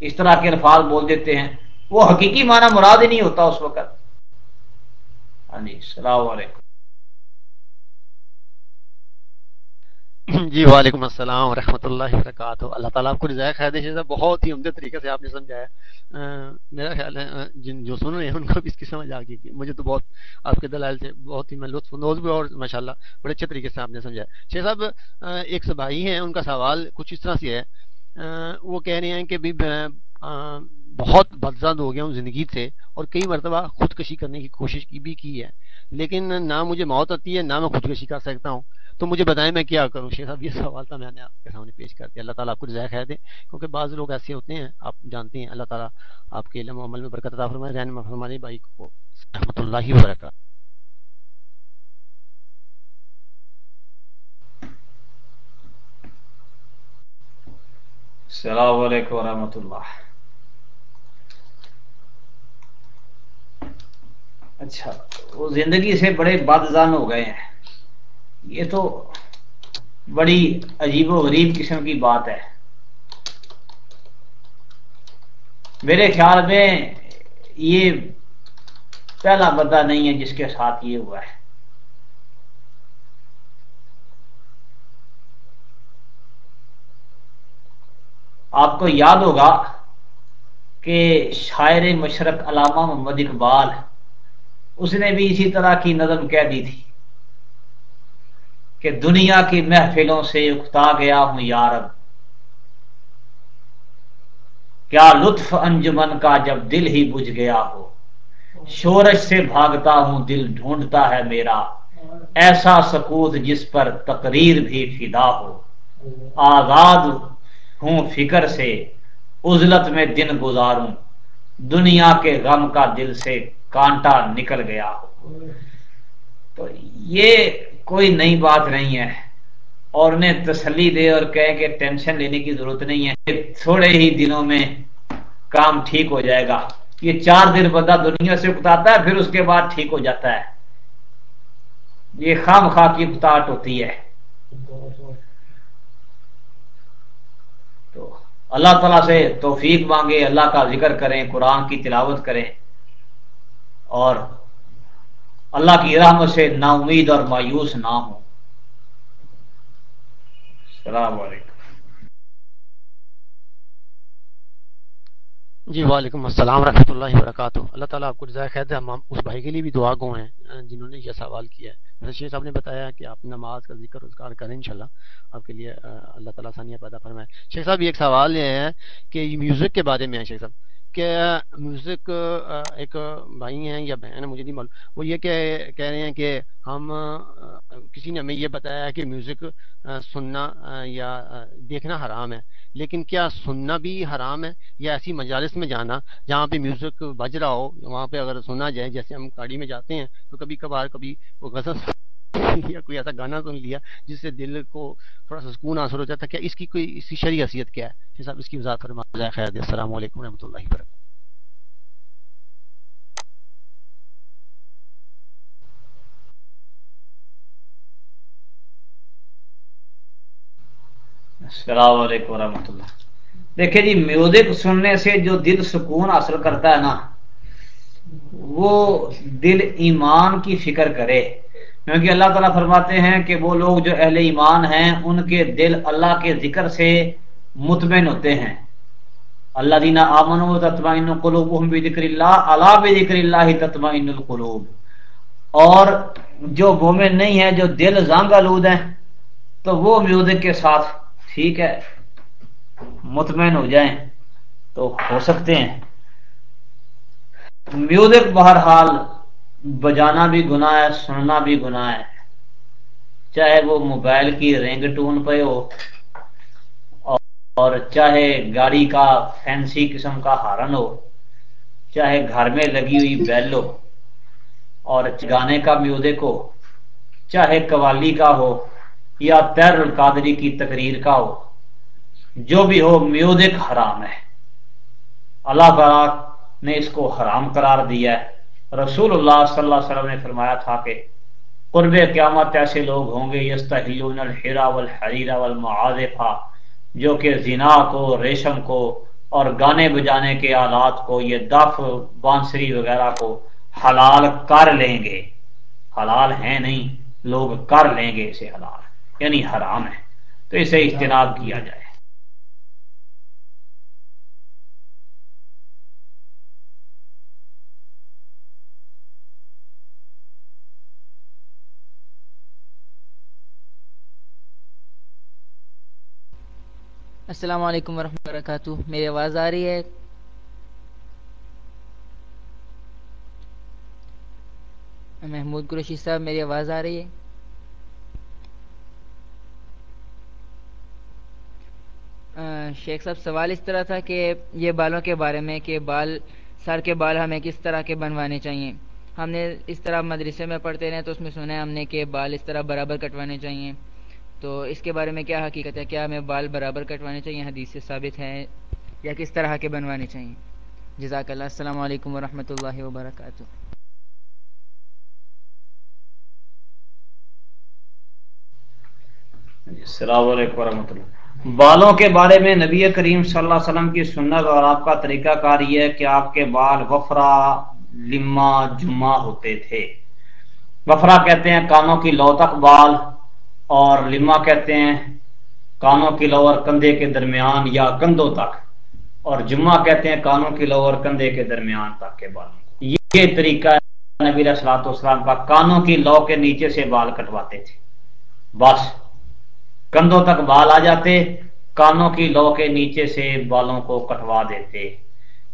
اس طرح کے الفاظ بول دیتے ہیں۔ وہ حقیقی معنی مراد ہی نہیں ہوتا اس وقت۔ ہاں جی السلام علیکم۔ جی وعلیکم السلام ورحمۃ اللہ وبرکاتہ۔ اللہ تعالیٰ آپ کو رضائے خیر سے بہت ہی عمدہ طریقے سے آپ نے سمجھایا۔ میرا خیال ہے جن جو سن رہے ہیں ان کو بھی اس کی سمجھ آ گئی مجھے تو بہت، آپ کے دلائل سے بہت ہی میں لطف اندوز بھی اور ماشاء اللہ بڑے اچھے طریقے سے آپ نے سمجھایا۔ شیخ صاحب ایک سبائی ہیں، ان کا سوال کچھ اس طرح سے ہے۔ وہ کہہ رہے ہیں کہ بھی بہت بدزاد ہو گیا ہوں زندگی سے اور کئی مرتبہ خودکشی کرنے کی کوشش کی بھی کی ہے۔ لیکن نہ مجھے موت آتی ہے، نہ میں خودکشی کر سکتا ہوں۔ تو مجھے بتائیں میں کیا کروں؟ شیخ صاحب، یہ سوال تھا میں نے آپ کے سامنے پیش کر دیا۔ اللہ تعالیٰ آپ کو رضائے خیر دیں کیونکہ بعض لوگ ایسے ہوتے ہیں، آپ جانتے ہیں، اللہ تعالیٰ آپ کے علم و عمل میں برکت عطا فرمائے۔ رہن فرمانے بھائی کو رحمۃ اللہ وبرکاتہ السلام علیکم ورحمۃ اللہ۔ اچھا وہ زندگی سے بڑے بدزان ہو گئے ہیں۔ یہ تو بڑی عجیب و غریب قسم کی بات ہے۔ میرے خیال میں یہ پہلا بندہ نہیں ہے جس کے ساتھ یہ ہوا ہے۔ آپ کو یاد ہوگا کہ شاعر مشرق علامہ محمد اقبال اس نے بھی اسی طرح کی نظم کہہ دی تھی۔ کہ دنیا کی محفلوں سے اکتا گیا ہوں یارب کیا لطف انجمن کا جب دل ہی بجھ گیا ہو۔ شورش سے بھاگتا ہوں، دل ڈھونڈتا ہے میرا۔ ایسا سکوت جس پر تقریر بھی فدا ہو۔ آزاد ہوں فکر سے، عزلت میں دن گزاروں۔ دنیا کے غم کا دل سے کانٹا نکل گیا ہو۔ تو یہ کوئی نئی بات نہیں ہے۔ اور انہیں تسلی دے اور کہے کہ ٹینشن لینے کی ضرورت نہیں ہے۔ تھوڑے ہی دنوں میں کام ٹھیک ہو جائے گا۔ یہ چار دن بندہ دنیا سے اکتاتا ہے، پھر اس کے بعد ٹھیک ہو جاتا ہے۔ یہ خام خواہ کی اتاٹ ہوتی ہے۔ تو اللہ تعالیٰ سے توفیق مانگے، اللہ کا ذکر کریں، قرآن کی تلاوت کریں۔ اور اللہ کی رحمت سے نا امید اور مایوس نہ ہوں۔ السلام علیکم۔ جی وعلیکم السلام ورحمۃ اللہ وبرکاتہ۔ اللہ تعالیٰ آپ کو رضا خیر ہم اس بھائی کے لیے بھی دعا گو ہیں، جنہوں نے یہ سوال کیا ہے۔ شیخ صاحب نے بتایا کہ آپ نماز کا ذکر روزگار کریں انشاءاللہ۔ آپ کے لیے اللہ تعالیٰ ثانیہ پیدا فرمائے۔ شیخ صاحب، یہ ایک سوال یہ ہے کہ یہ میوزک کے بارے میں ہے، شیخ صاحب۔ کہ میوزک ایک بھائی ہیں یا بہن ہے مجھے نہیں معلوم۔ وہ یہ کہہ رہے ہیں کہ ہم کسی نے ہمیں یہ بتایا ہے کہ میوزک سننا یا دیکھنا حرام ہے۔ لیکن کیا سننا بھی حرام ہے؟ یا ایسی مجالس میں جانا جہاں پہ میوزک بج رہا ہو، وہاں پہ اگر سنا جائے، جیسے ہم گاڑی میں جاتے ہیں تو کبھی کبھار کبھی وہ غزل یا کوئی ایسا گانا سن لیا جس سے دل کو تھوڑا سا سکون حاصل ہو جاتا ہے کیا اس کی کوئی، اس کی شرعی حیثیت کیا ہے؟ صاحب اس کی وضاحت فرما جائے خیر، السلام علیکم و رحمۃ اللہ وبرکاتہ۔ السلام علیکم ورحمۃ اللہ۔ دیکھیں جی میوزک سننے سے جو دل سکون حاصل کرتا ہے نا، وہ دل ایمان کی فکر کرے۔ کیونکہ اللہ تعالیٰ فرماتے ہیں کہ وہ لوگ جو اہل ایمان ہیں، ان کے دل اللہ کے ذکر سے مطمئن ہوتے ہیں۔ اللہ دینا آمن و تطمئن قلوب ذکر اللہ اللہ بے ذکر اللہ تطمئن القلوب۔ اور جو مومن نہیں ہے، جو دل زانگ آلود ہیں، تو وہ میوزک کے ساتھ ٹھیک ہے، مطمئن ہو جائیں تو ہو سکتے ہیں۔ میوزک بہرحال بجانا بھی گناہ ہے، سننا بھی گناہ ہے۔ چاہے وہ موبائل کی رنگ ٹون پہ ہو، اور چاہے گاڑی کا فینسی قسم کا ہارن ہو، چاہے گھر میں لگی ہوئی بیل ہو، اور گانے کا میوزک ہو، چاہے قوالی کا ہو یا تیر القادری کی تقریر کا ہو، جو بھی ہو، میوزک حرام ہے۔ اللہ تعالیٰ نے اس کو حرام قرار دیا ہے۔ رسول اللہ صلی اللہ علیہ وسلم نے فرمایا تھا کہ قرب قیامت ایسے لوگ ہوں گے یستحلون الحرا والحریر والمعاذفہ جو کہ زنا کو، ریشم کو اور گانے بجانے کے آلات کو، یہ دف، بانسری وغیرہ کو حلال کر لیں گے۔ حلال ہیں نہیں، لوگ کر لیں گے اسے حلال یعنی حرام ہے۔ تو اسے اجتناب کیا جائے۔ السلام علیکم ورحمۃ اللہ وبرکاتہ۔ میری آواز آ رہی ہے؟ محمود قریشی صاحب، میری آواز آ رہی ہے؟ شیخ صاحب، سوال اس طرح تھا کہ یہ بالوں کے بارے میں کہ بال، سر کے بال ہمیں کس طرح کے بنوانے چاہیے؟ ہم نے اس طرح مدرسے میں پڑھتے رہے تو اس میں سنا ہے ہم نے کہ بال اس طرح برابر کٹوانے چاہیے۔ تو اس کے بارے میں کیا حقیقت ہے؟ کیا ہمیں بال برابر کٹوانے چاہیے؟ حدیث سے ثابت ہیں یا کس طرح کے بنوانے چاہیے؟ جزاک اللہ۔ السلام علیکم ورحمۃ اللہ وبرکاتہ۔ السلام علیکم ورحمۃ اللہ۔ بالوں کے بارے میں نبی کریم صلی اللہ علیہ وسلم کی سنت اور آپ کا طریقہ کار یہ ہے کہ آپ کے بال وفرا لما جمع ہوتے تھے۔ وفرا کہتے ہیں کانوں کی لو تک بال اور لما کہتے ہیں، کانوں کی لو اور کندھے کے درمیان یا کندھوں تک۔ اور جمعہ کہتے ہیں، کانوں کی لو اور کندھے کے درمیان تک کے بال یہ طریقہ نبی السلاط اسلام کا کانوں کی لو کے نیچے سے بال کٹواتے تھے۔ بس، کندھوں تک بال آ جاتے، کانوں کی لو کے نیچے سے بالوں کو کٹوا دیتے۔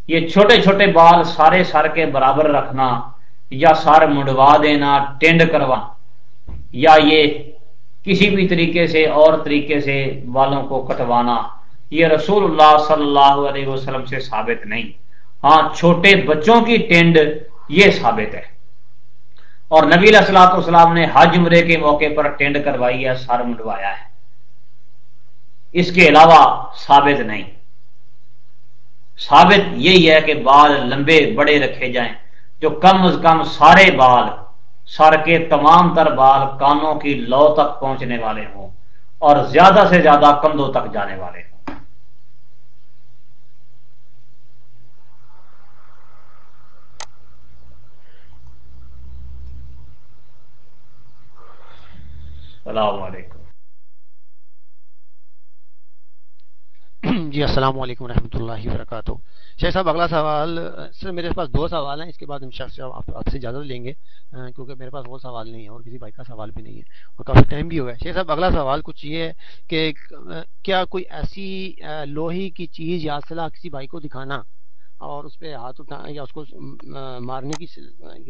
یہ چھوٹے چھوٹے بال سارے سر کے برابر رکھنا یا سر منڈوا دینا، ٹینڈ کروا یا یہ کسی بھی طریقے سے اور طریقے سے بالوں کو کٹوانا یہ رسول اللہ صلی اللہ علیہ وسلم سے ثابت نہیں۔ ہاں چھوٹے بچوں کی ٹینڈ یہ ثابت ہے۔ اور نبی السلاط اسلام نے حج عمرے کے موقع پر ٹینڈ کروائی ہے، سر منڈوایا ہے۔ اس کے علاوہ ثابت نہیں۔ ثابت یہی ہے کہ بال لمبے بڑے رکھے جائیں، جو کم از کم سارے بال سر کے تمام تر بال کانوں کی لو تک پہنچنے والے ہوں اور زیادہ سے زیادہ کندھوں تک جانے والے ہوں۔ السلام علیکم۔ جی السلام علیکم ورحمۃ اللہ وبرکاتہ۔ شیخ صاحب، اگلا سوال، سر، میرے پاس دو سوال ہیں، اس کے بعد ہم شخص آپ سے اجازت لیں گے کیونکہ میرے پاس وہ سوال نہیں ہے اور کسی بھائی کا سوال بھی نہیں ہے اور کافی ٹائم بھی ہوا ہے۔ شیخ صاحب، اگلا سوال کچھ یہ ہے کہ کیا کوئی ایسی لوہی کی چیز یا صلاح کسی بھائی کو دکھانا اور اس پہ ہاتھ اٹھا یا اس کو مارنے کی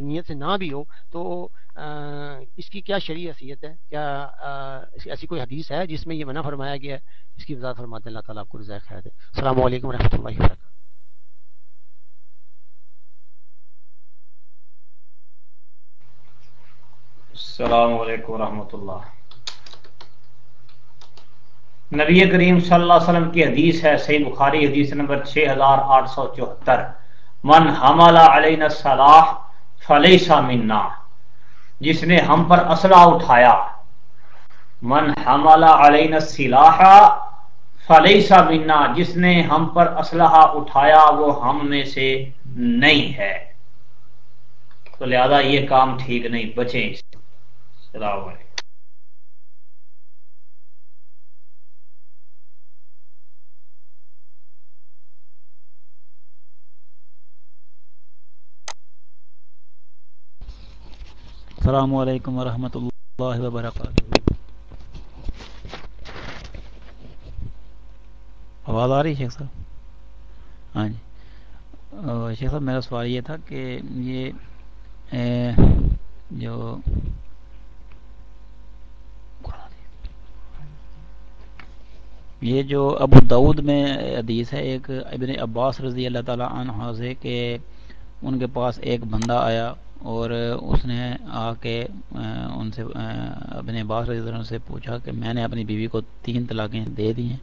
نیت سے نہ بھی ہو، تو اس کی کیا شرعی حیثیت ہے؟ کیا ایسی کوئی حدیث ہے جس میں یہ منع فرمایا گیا ہے؟ اس کی وضاحت فرماتے اللہ تعالیٰ آپ کو رضا خیر دے۔ السلام علیکم و رحمۃ اللہ وبرکاتہ۔ السلام علیکم ورحمۃ اللہ۔ نبی کریم صلی اللہ علیہ وسلم کی حدیث ہے، صحیح بخاری حدیث نمبر 6874 من حمل علینا الصلاح فلیسا منا۔ جس نے ہم پر اسلحہ اٹھایا۔ من حمل علینا السلاح فلیسا منا۔ جس نے ہم پر اسلحہ اٹھایا، وہ ہم میں سے نہیں ہے۔ تو لہذا یہ کام ٹھیک نہیں، بچیں السلام علیکم۔ السلام علیکم ورحمۃ اللہ وبرکاتہ۔ آواز آ رہی شیخ صاحب؟ ہاں جی۔ شیخ صاحب، میرا سوال یہ تھا کہ یہ جو یہ جو ابو دعود میں حدیث ہے، ایک ابن عباس رضی اللہ تعالیٰ عنہ سے کہ ان کے پاس ایک بندہ آیا۔ اور اس نے آ کے ان سے اپنے باس رضی اللہ سے پوچھا کہ میں نے اپنی بیوی کو تین طلاقیں دے دی ہیں۔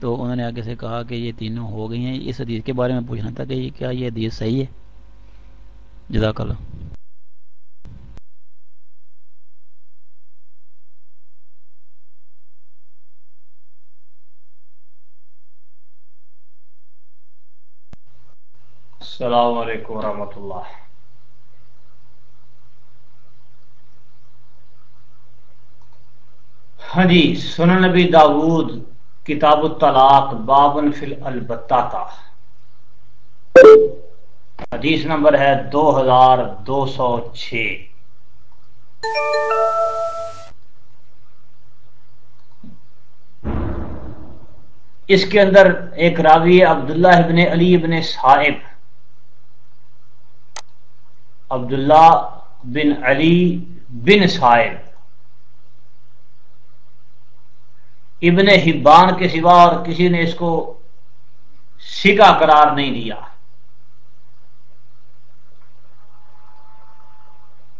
تو انہوں نے آگے سے کہا کہ یہ تینوں ہو گئی ہیں۔ اس حدیث کے بارے میں پوچھنا تھا کہ یہ کیا یہ حدیث صحیح ہے؟ جزاک اللہ۔ السلام علیکم ورحمۃ اللہ۔ ہاں جی سن نبی داود کتاب الطلاق بابن فل البتہ کا حدیث نمبر ہے دو ہزار دو سو چھ۔ اس کے اندر ایک راوی عبداللہ ابن علی ابن صاحب۔ عبداللہ بن علی بن صاحب۔ ابن حبان کے سوا اور کسی نے اس کو سکا قرار نہیں دیا۔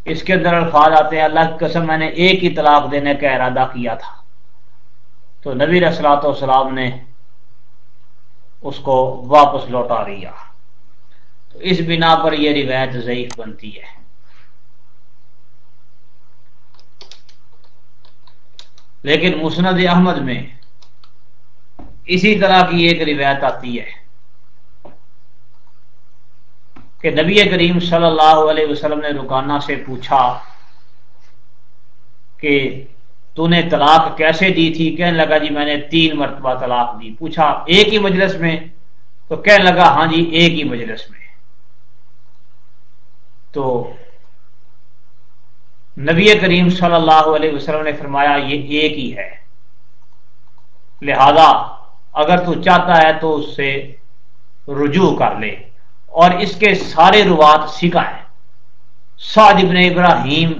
اس کے اندر الفاظ آتے ہیں، اللہ کی قسم میں نے ایک ہی طلاق دینے کا ارادہ کیا تھا۔ تو نبی رسلاط والسلام نے اس کو واپس لوٹا دیا۔ تو اس بنا پر یہ روایت ضعیف بنتی ہے۔ لیکن مسند احمد میں اسی طرح کی ایک روایت آتی ہے کہ نبی کریم صلی اللہ علیہ وسلم نے رکانہ سے پوچھا کہ تو نے طلاق کیسے دی تھی؟ کہنے لگا جی میں نے تین مرتبہ طلاق دی۔ پوچھا ایک ہی مجلس میں؟ تو کہنے لگا ہاں جی ایک ہی مجلس میں۔ تو نبی کریم صلی اللہ علیہ وسلم نے فرمایا، یہ ایک ہی ہے۔ لہذا اگر تو چاہتا ہے تو اس سے رجوع کر لے۔ اور اس کے سارے روات سکھا ہیں۔ سعد ابن ابراہیم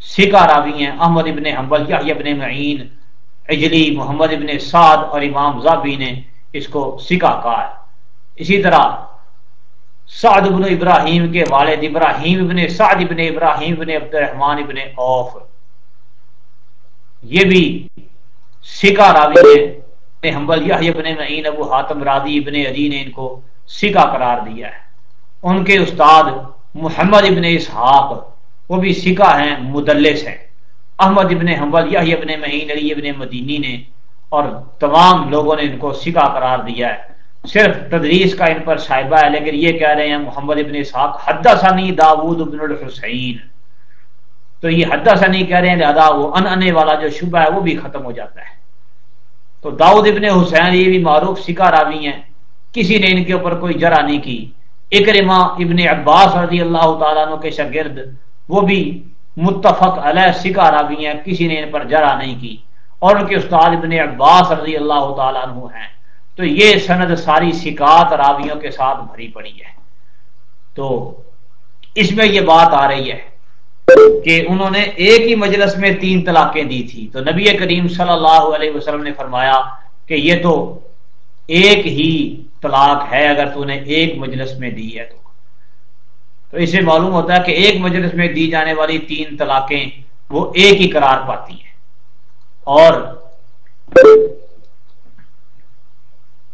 سکھا راوی ہیں، احمد ابن حنبل ابن معین اجلی محمد ابن سعد اور امام زابی نے اس کو سکھا کہا ہے۔ اسی طرح سعد ابن ابراہیم کے والد ابراہیم ابن سعد ابن ابراہیم ابن عبد الرحمان ابن اوف یہ بھی سکھا راوی ہیں۔ حنبل ابن معین، ابو حاتم رادی ابن عدی نے ان کو سکا قرار دیا ہے۔ ان کے استاد محمد ابن اسحاق، وہ بھی سکا ہیں، مدلس ہیں۔ احمد ابن حمبل یا ابن مہین علی ابن مدینی نے اور تمام لوگوں نے ان کو سکا قرار دیا ہے۔ صرف تدریس کا ان پر صاحبہ ہے، لیکن یہ کہہ رہے ہیں محمد ابن اسحاق حد ثانی داود ابن الحسین۔ تو یہ حد ثانی کہہ رہے ہیں، لہذا وہ ان انے والا جو شبہ ہے، وہ بھی ختم ہو جاتا ہے۔ تو داؤد ابن حسین، یہ بھی معروف سکا راوی ہیں۔ کسی نے ان کے اوپر کوئی جرا نہیں کی۔ اکرما ابن عباس رضی اللہ تعالیٰ عنہ کے شاگرد، وہ بھی متفق علیہ سکا راوی ہیں، کسی نے ان پر جرا نہیں کی۔ اور ان کے استاد ابن عباس رضی اللہ تعالیٰ عنہ ہیں۔ تو یہ سند ساری سکات راویوں کے ساتھ بھری پڑی ہے۔ تو اس میں یہ بات آ رہی ہے کہ انہوں نے ایک ہی مجلس میں تین طلاقیں دی تھی۔ تو نبی کریم صلی اللہ علیہ وسلم نے فرمایا کہ یہ تو ایک ہی طلاق ہے، اگر تو نے ایک مجلس میں دی ہے تو۔ تو اسے معلوم ہوتا ہے کہ ایک مجلس میں دی جانے والی تین طلاقیں وہ ایک ہی قرار پاتی ہیں۔ اور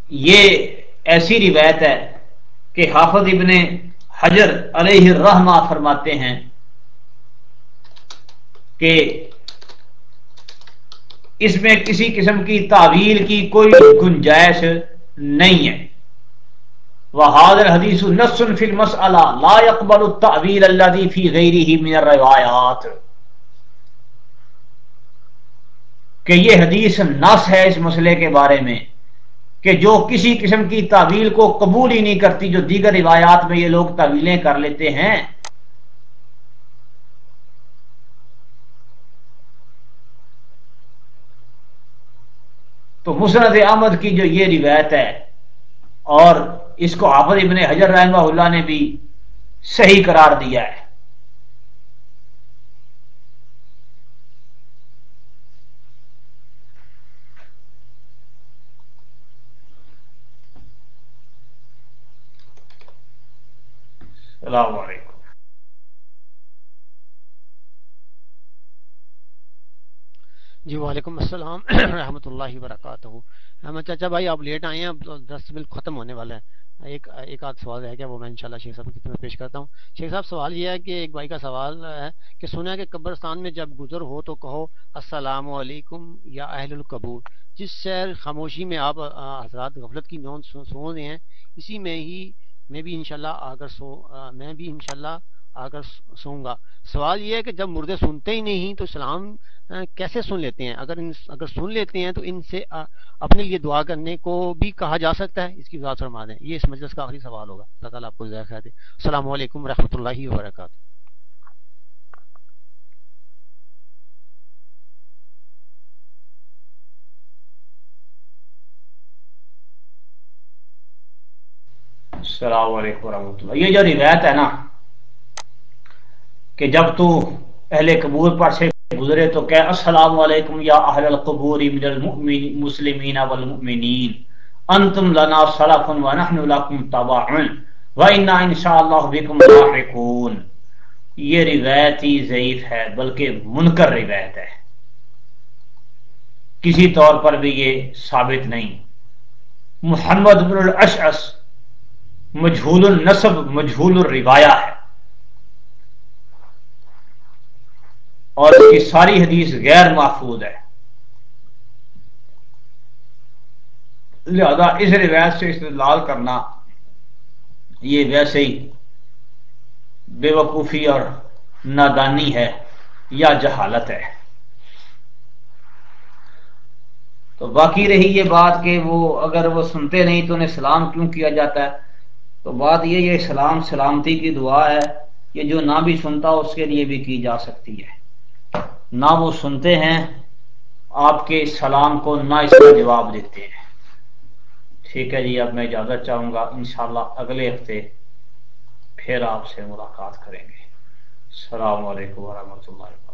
یہ ایسی روایت ہے کہ حافظ ابن حجر علیہ الرحمہ فرماتے ہیں کہ اس میں کسی قسم کی تعویل کی کوئی گنجائش نہیں ہے۔ وہ حاضر حدیث نسن فی المسئلہ لا يقبل التعویل الذي فی غیره من الروایات۔ کہ یہ حدیث نس ہے اس مسئلے کے بارے میں۔ کہ جو کسی قسم کی تعویل کو قبول ہی نہیں کرتی، جو دیگر روایات میں یہ لوگ تعویلیں کر لیتے ہیں۔ تو مسرت احمد کی جو یہ روایت ہے، اور اس کو حافظ ابن حجر رحمہ اللہ نے بھی صحیح قرار دیا ہے۔ السلام علیکم۔ جی وعلیکم السلام۔ رحمۃ اللہ وبرکاتہ۔ ہاں، احمد چاچا بھائی، آپ لیٹ آئے ہیں، اب دس مل ختم ہونے والا ہے ایک ایک آدھ سوال ہے کیا وہ میں انشاءاللہ شیخ صاحب کی طرف پیش کرتا ہوں۔ شیخ صاحب، سوال یہ ہے کہ ایک بھائی کا سوال ہے کہ سنا کہ قبرستان میں جب گزر ہو تو کہو السلام علیکم یا اہل القبور۔ جس شہر خاموشی میں آپ حضرات غفلت کی نون سو رہے ہیں، اسی میں ہی میں بھی انشاءاللہ اگر سو میں بھی انشاءاللہ آ کر سوں گا۔ سوال یہ ہے کہ جب مردے سنتے ہی نہیں تو اسلام کیسے سن لیتے ہیں؟ اگر اگر سن لیتے ہیں تو ان سے اپنے لیے دعا کرنے کو بھی کہا جا سکتا ہے۔ اس کی وضاحت فرما دیں۔ یہ اس مجلس کا آخری سوال ہوگا۔ اللہ تعالیٰ آپ کو ذائقہ دے۔ السلام علیکم و رحمۃ اللہ وبرکاتہ۔ السلام علیکم ورحمۃ اللہ۔ یہ جو روایت ہے نا کہ جب تو اہل قبور پر سے گزرے تو کہ السلام علیکم یا اہل القبور من المسلمین والمؤمنین۔ انتم لنا صلف ونحن لکم تبعن وإنا انشاءاللہ بکم لاحقون۔ یہ روایت ہی ضعیف ہے، بلکہ منکر روایت ہے۔ کسی طور پر بھی یہ ثابت نہیں۔ محمد بن الاشعث مجھول النصب مجھول الروایا ہے۔ اور اس کی ساری حدیث غیر محفوظ ہے۔ لہذا اس روایت سے استدلال کرنا یہ ویسے ہی بے وقوفی اور نادانی ہے یا جہالت ہے۔ تو باقی رہی یہ بات کہ وہ اگر وہ سنتے نہیں تو انہیں سلام کیوں کیا جاتا ہے؟ تو بات یہ یہ سلام، سلامتی کی دعا ہے، یہ جو نہ بھی سنتا اس کے لیے بھی کی جا سکتی ہے۔ نہ وہ سنتے ہیں، آپ کے سلام کو نہ اس کا جواب دیتے ہیں۔ ٹھیک ہے جی اب میں اجازت چاہوں گا، انشاءاللہ اگلے ہفتے پھر آپ سے ملاقات کریں گے۔ السلام علیکم ورحمۃ اللہ